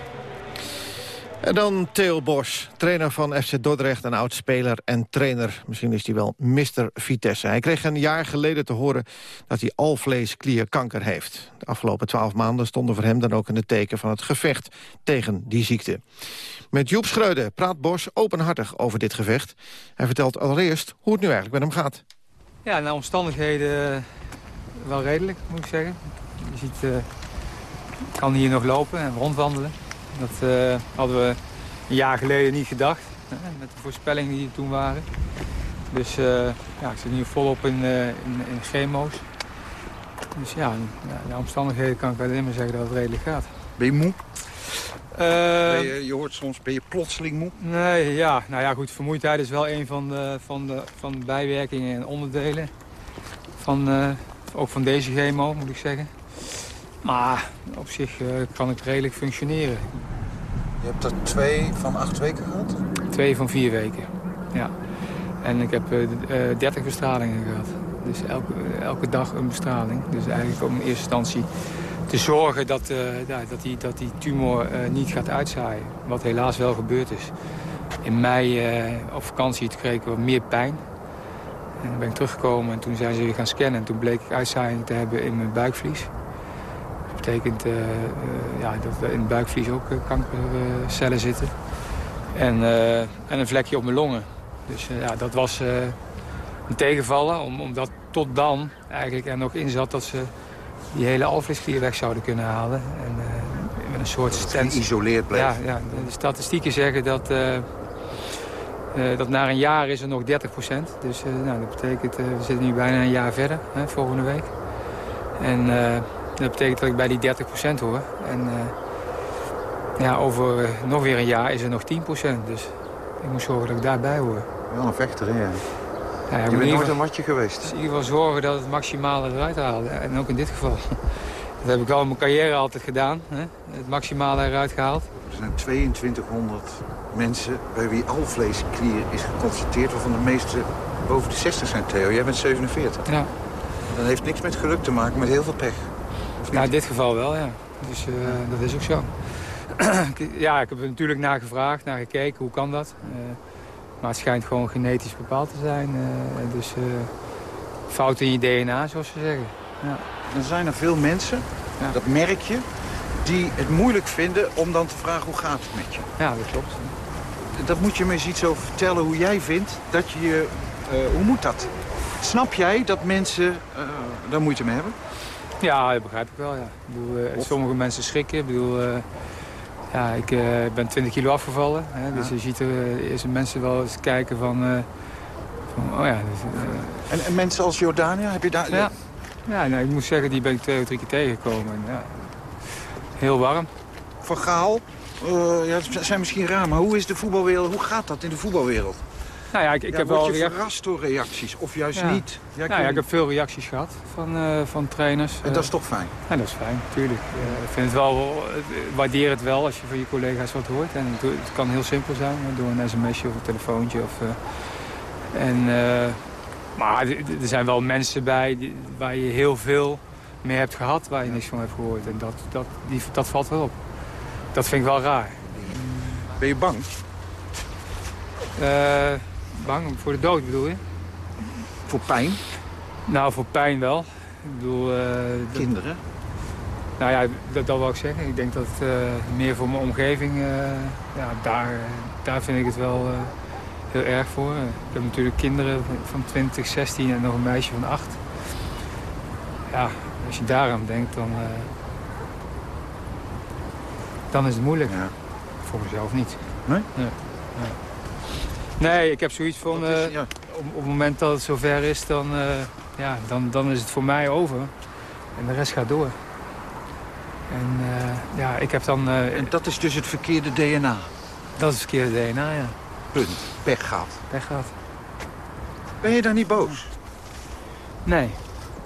En dan Theo Bos, trainer van FC Dordrecht, een oud-speler en trainer. Misschien is hij wel Mr. Vitesse. Hij kreeg een jaar geleden te horen dat hij alvleesklierkanker heeft. De afgelopen twaalf maanden stonden voor hem dan ook in het teken van het gevecht tegen die ziekte. Met Joep Schreuder praat Bos openhartig over dit gevecht. Hij vertelt allereerst hoe het nu eigenlijk met hem gaat. Ja, naar omstandigheden eh, wel redelijk, moet ik zeggen. Je ziet, uh, kan hier nog lopen en rondwandelen. Dat uh, hadden we een jaar geleden niet gedacht. Hè, met de voorspellingen die er toen waren. Dus uh, ja, ik zit nu volop in, uh, in, in chemo's. Dus ja, de omstandigheden kan ik wel maar zeggen dat het redelijk gaat. Ben je moe? Je, je, hoort soms, ben je plotseling moe? Nee, ja. Nou ja, goed, vermoeidheid is wel een van de, van de, van de bijwerkingen en onderdelen. Van, ook van deze chemo, moet ik zeggen. Maar op zich uh, kan ik redelijk functioneren. Je hebt er twee van acht weken gehad? Twee van vier weken, ja. En ik heb uh, uh, 30 bestralingen gehad. Dus elke, elke dag een bestraling. Dus eigenlijk om in eerste instantie te zorgen dat, ja, dat, die, dat die tumor niet gaat uitzaaien. Wat helaas wel gebeurd is. In mei op vakantie kreeg ik wat meer pijn. En dan ben ik teruggekomen en toen zijn ze weer gaan scannen. En toen bleek ik uitzaaiing te hebben in mijn buikvlies betekent uh, ja, dat in het buikvlies ook eh, kankercellen zitten. En, en een vlekje op mijn longen. Dus ja, dat was een tegenvallen, omdat tot dan eigenlijk er nog in zat dat ze die hele alvleesklier weg zouden kunnen halen. En met een soort stent. Geïsoleerd bleef. Ja, ja, de statistieken zeggen dat, uh, dat na een jaar is er nog 30 procent. Dus nou, dat betekent, we zitten nu bijna een jaar verder, hè, volgende week. En dat betekent dat ik bij die 30% hoor. En uh, ja, over uh, nog weer een jaar is er nog 10%. Dus ik moet zorgen dat ik daarbij hoor. Wel een vechter, hè? Ja, je bent nooit een matje geweest. Dus in ieder geval zorgen dat het maximale eruit haalde. En ook in dit geval. Dat heb ik al in mijn carrière altijd gedaan. Hè? Het maximale eruit gehaald. Er zijn 2200 mensen bij wie alvleesklier is geconstateerd... waarvan de meeste boven de 60 zijn, Theo. Jij bent 47. Ja. Dat heeft niks met geluk te maken, met heel veel pech. Nou, in dit geval wel, ja. Dus uh, dat is ook zo. ja, ik heb er natuurlijk naar gevraagd, naar gekeken, hoe kan dat? Uh, maar het schijnt gewoon genetisch bepaald te zijn. Uh, dus fout in je DNA, zoals ze zeggen. Ja. Er zijn er veel mensen, ja. dat merk je, die het moeilijk vinden om dan te vragen hoe gaat het met je. Ja, dat klopt. Dat moet je me eens iets over vertellen, hoe jij vindt dat je je... hoe moet dat? Snap jij dat mensen daar moeite mee hebben? Ja, dat begrijp ik wel, ja. Ik bedoel, uh, sommige mensen schrikken. Ik bedoel, uh, ja, ik uh, ben 20 kilo afgevallen. Hè, dus je ziet er eerst mensen wel eens kijken van... van oh ja, dus, en, en, mensen als Jordania, heb je daar... Ja, ja nou, ik moet zeggen, die ben ik twee of drie keer tegengekomen. En, ja, heel warm. Van Gaal, ja, dat zijn misschien raar, maar hoe is de voetbalwereld? Hoe gaat dat in de voetbalwereld? Nou ja, ik, ik ja, heb wel je verrast door reacties of juist ja. niet? Nou ja, ik heb veel reacties gehad van, uh, van trainers. En dat is toch fijn? Ja, dat is fijn, natuurlijk. Uh, ik vind het wel, waardeer het wel als je van je collega's wat hoort. En het, het kan heel simpel zijn, door een sms'je of een telefoontje. Of, uh, en, maar er zijn wel mensen bij die, waar je heel veel mee hebt gehad, waar je niks van hebt gehoord. En dat, dat, die, dat valt wel op. Dat vind ik wel raar. Ben je bang? Bang voor de dood bedoel je? Voor pijn? Nou, voor pijn wel. Ik bedoel... dat- Kinderen? Nou ja, dat, dat wil ik zeggen. Ik denk dat eh, meer voor mijn omgeving, eh, ja, daar, daar vind ik het wel heel erg voor. Ik heb natuurlijk kinderen van- van 20, 16 en nog een meisje van 8. Ja, als je daaraan denkt, dan, dan is het moeilijk. Voor mezelf niet. Nee? Nee, nee. Nee, ik heb zoiets van, eh, op, op het moment dat het zover is, dan, eh, ja, dan, dan is het voor mij over. En de rest gaat door. En eh, ja, ik heb dan... en dat is dus het verkeerde DNA? Dat is het verkeerde DNA, ja. Punt. Pech gehad. Pech gehad. Ben je dan niet boos? Nee.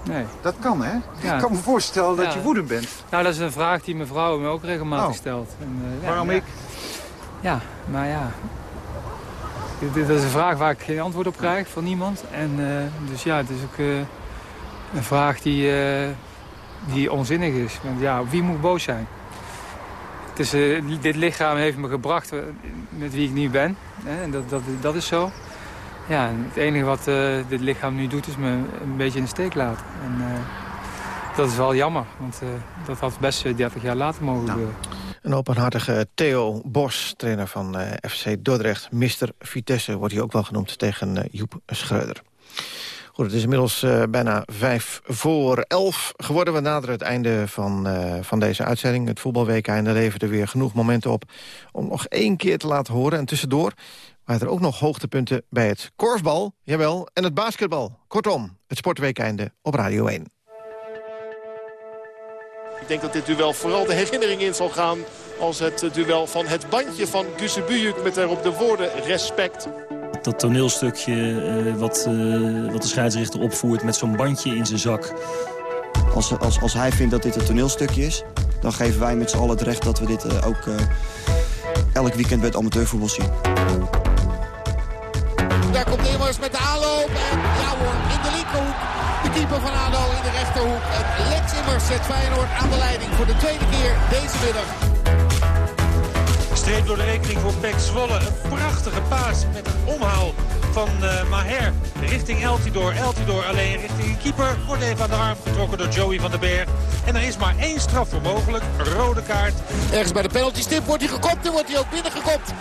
Nee. Dat kan, hè? Ja. Ik kan me voorstellen dat Ja. je woedend bent. Nou, dat is een vraag die mijn vrouw me ook regelmatig Oh. stelt. En, ja, Waarom ja. ik? Ja, maar ja. Dit, is een vraag waar ik geen antwoord op krijg van niemand. En eh, dus ja, het is ook eh, een vraag die, eh, die onzinnig is. Want ja, wie moet boos zijn? Het is, dit lichaam heeft me gebracht met wie ik nu ben. Hè? En dat, dat, dat is zo. Ja, en het enige wat dit lichaam nu doet is me een beetje in de steek laten. En dat is wel jammer, want dat had best eh, 30 jaar later mogen gebeuren. Een openhartige Theo Bos, trainer van eh, FC Dordrecht. Mr. Vitesse wordt hij ook wel genoemd tegen eh, Joep Schreuder. Goed, het is inmiddels eh, bijna vijf voor elf geworden. We naderen het einde van, van deze uitzending. Het voetbalweekeinde leverde weer genoeg momenten op... om nog één keer te laten horen. En tussendoor waren er ook nog hoogtepunten bij het korfbal, jawel, en het basketbal. Kortom, het sportweekeinde op Radio 1. Ik denk dat dit duel vooral de herinnering in zal gaan... als het duel van het bandje van Gusebujuk met daarop de woorden respect. Dat toneelstukje eh, wat, eh, wat de scheidsrechter opvoert met zo'n bandje in zijn zak. Als, als, als hij vindt dat dit een toneelstukje is... dan geven wij met z'n allen het recht dat we dit eh, ook eh, elk weekend bij het amateurvoetbal zien. Daar komt Immers met de aanloop. En ja hoor, in de linkerhoek. De keeper van ADO En Lex Immers zet Feyenoord aan de leiding voor de tweede keer deze middag. Streep door de rekening voor Pek Zwolle. Een prachtige paas met een omhaal van eh, Maher richting Eltidoor. Eltidoor alleen richting een keeper. Wordt even aan de arm getrokken door Joey van den Berg. En er is maar één straf voor mogelijk. Rode kaart. Ergens bij de penalty stip wordt hij gekopt en wordt hij ook binnengekopt.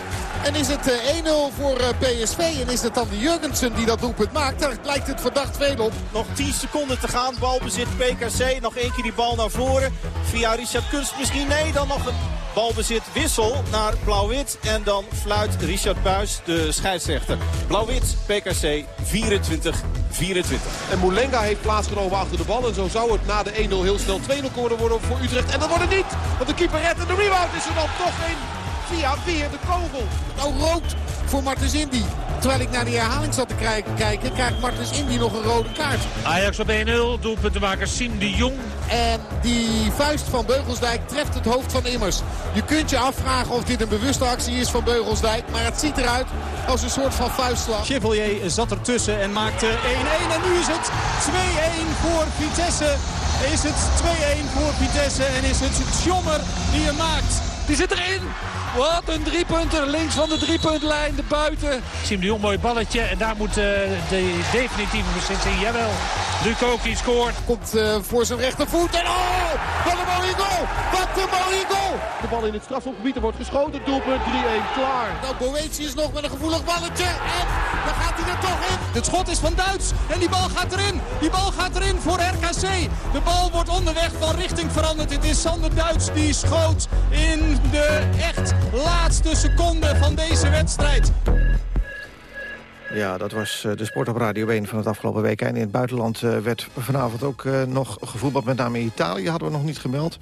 En is het eh, 1-0 voor eh, PSV. En is het dan de Jurgensen die dat doelpunt maakt? Daar lijkt het verdacht veel op. Nog 10 seconden te gaan. Balbezit PKC. Nog één keer die bal naar voren. Via Richard Kunst misschien. Nee, dan nog een balbezit wissel naar Blauw-Wit. En dan fluit Richard Buis, de scheidsrechter. Blauw-Wit, PKC 24. 24. En Moulenga heeft plaatsgenomen achter de bal. En zo zou het na de 1-0 heel snel 2-0 worden worden voor Utrecht. En dat wordt het niet. Want de keeper redt en de rebound is er dan toch in. Via weer de kogel. Nou rood voor Martens Indy. Terwijl ik naar die herhaling zat te kijken, kijken krijgt Martens Indy nog een rode kaart. Ajax op 1-0. Doelpuntenmaker Siem de Jong. En die vuist van Beugelsdijk treft het hoofd van Immers. Je kunt je afvragen of dit een bewuste actie is van Beugelsdijk. Maar het ziet eruit als een soort van vuistslag. Chevalier zat ertussen en maakte 1-1. En nu is het 2-1 voor Vitesse. Is het 2-1 voor Vitesse en is het Tjommer die hem maakt. Die zit erin. Wat een driepunter links van de driepuntlijn, de buiten. Siem de Jong, mooi balletje. En daar moet eh, de definitieve beslissing. Jawel, Lukoki scoort. Komt eh, voor zijn rechtervoet en oh! Wat een mooie goal! Wat een mooie goal! De bal in het strafschopgebied er wordt geschoten. Doelpunt 3-1 klaar. Nou, Boetius nog met een gevoelig balletje. En dan gaat hij er toch in. Het schot is van Duits en die bal gaat erin. Die bal gaat erin voor RKC. De bal wordt onderweg van richting veranderd. Het is Sander Duits die schoot in de echt laatste seconde van deze wedstrijd. Ja, dat was eh, de sport op Radio 1 van het afgelopen week. En in het buitenland eh, werd vanavond ook eh, nog gevoetbald. Met name in Italië hadden we nog niet gemeld.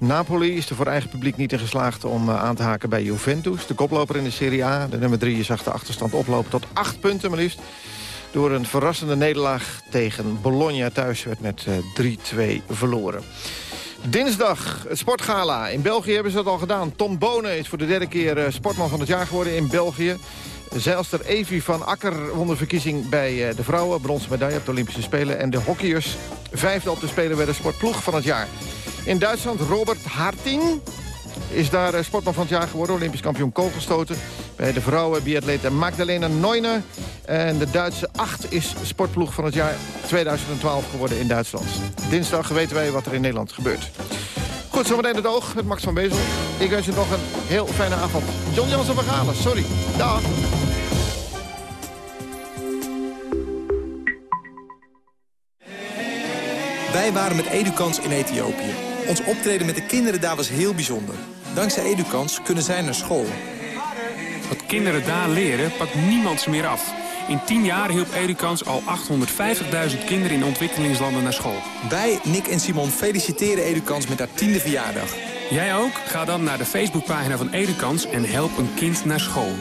Napoli is er voor eigen publiek niet in geslaagd om aan te haken bij Juventus. De koploper in de Serie A. De nummer 3 zag de achterstand oplopen tot 8 punten maar liefst. Door een verrassende nederlaag tegen Bologna thuis werd met eh, 3-2 verloren. Dinsdag, het Sportgala. In België hebben ze dat al gedaan. Tom Bonen is voor de derde keer eh, sportman van het jaar geworden in België. Zeilster Evi van Akker won de verkiezing bij eh, de vrouwen. Bronzen medaille op de Olympische Spelen. En de hockeyers, vijfde op de Spelen, werden sportploeg van het jaar. In Duitsland Robert Harting is daar eh, sportman van het jaar geworden. Olympisch kampioen kogelstoten. Bij de vrouwen biatlete Magdalena Neuner. En de Duitse 8 is sportploeg van het jaar 2012 geworden in Duitsland. Dinsdag weten wij wat er in Nederland gebeurt. Goed, zometeen het oog met Max van Bezel. Ik wens je nog een heel fijne avond. John Jansen van Galen, sorry. Dag. Wij waren met Edukans in Ethiopië. Ons optreden met de kinderen daar was heel bijzonder. Dankzij Edukans kunnen zij naar school. Wat kinderen daar leren, pakt niemand ze meer af. In 10 jaar hielp Edukans al 850.000 kinderen in ontwikkelingslanden naar school. Wij, Nick en Simon, feliciteren Edukans met haar tiende verjaardag. Jij ook? Ga dan naar de Facebookpagina van Edukans en help een kind naar school.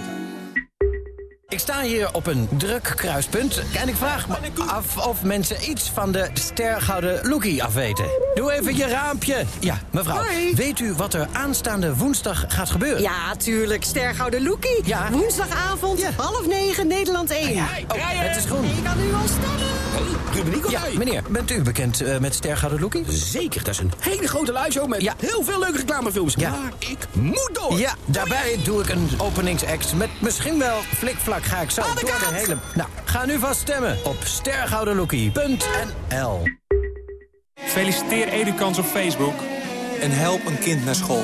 Ik sta hier op een druk kruispunt en ik vraag me af of mensen iets van de stergouden lookie afweten. Doe even je raampje. Ja, mevrouw, weet u wat er aanstaande woensdag gaat gebeuren? Ja, tuurlijk. Stergouden lookie. Ja. Woensdagavond, half negen, Nederland 1. Oh, het is groen. Ik kan u al stemmen. Ruben Nicolai. Ja, meneer, bent u bekend uh, met Stergouden Lookie? Zeker, dat is een hele grote liveshow met heel veel leuke reclamefilms. Ja. Maar ik moet door. Ja, daarbij doe ik een openingsact met misschien wel flikvlak ga ik zo Aan de door kant. de hele... Nou, ga nu vast stemmen op stergoudenlookie.nl Feliciteer Edukans op Facebook. En help een kind naar school.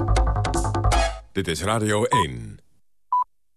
Dit is Radio 1.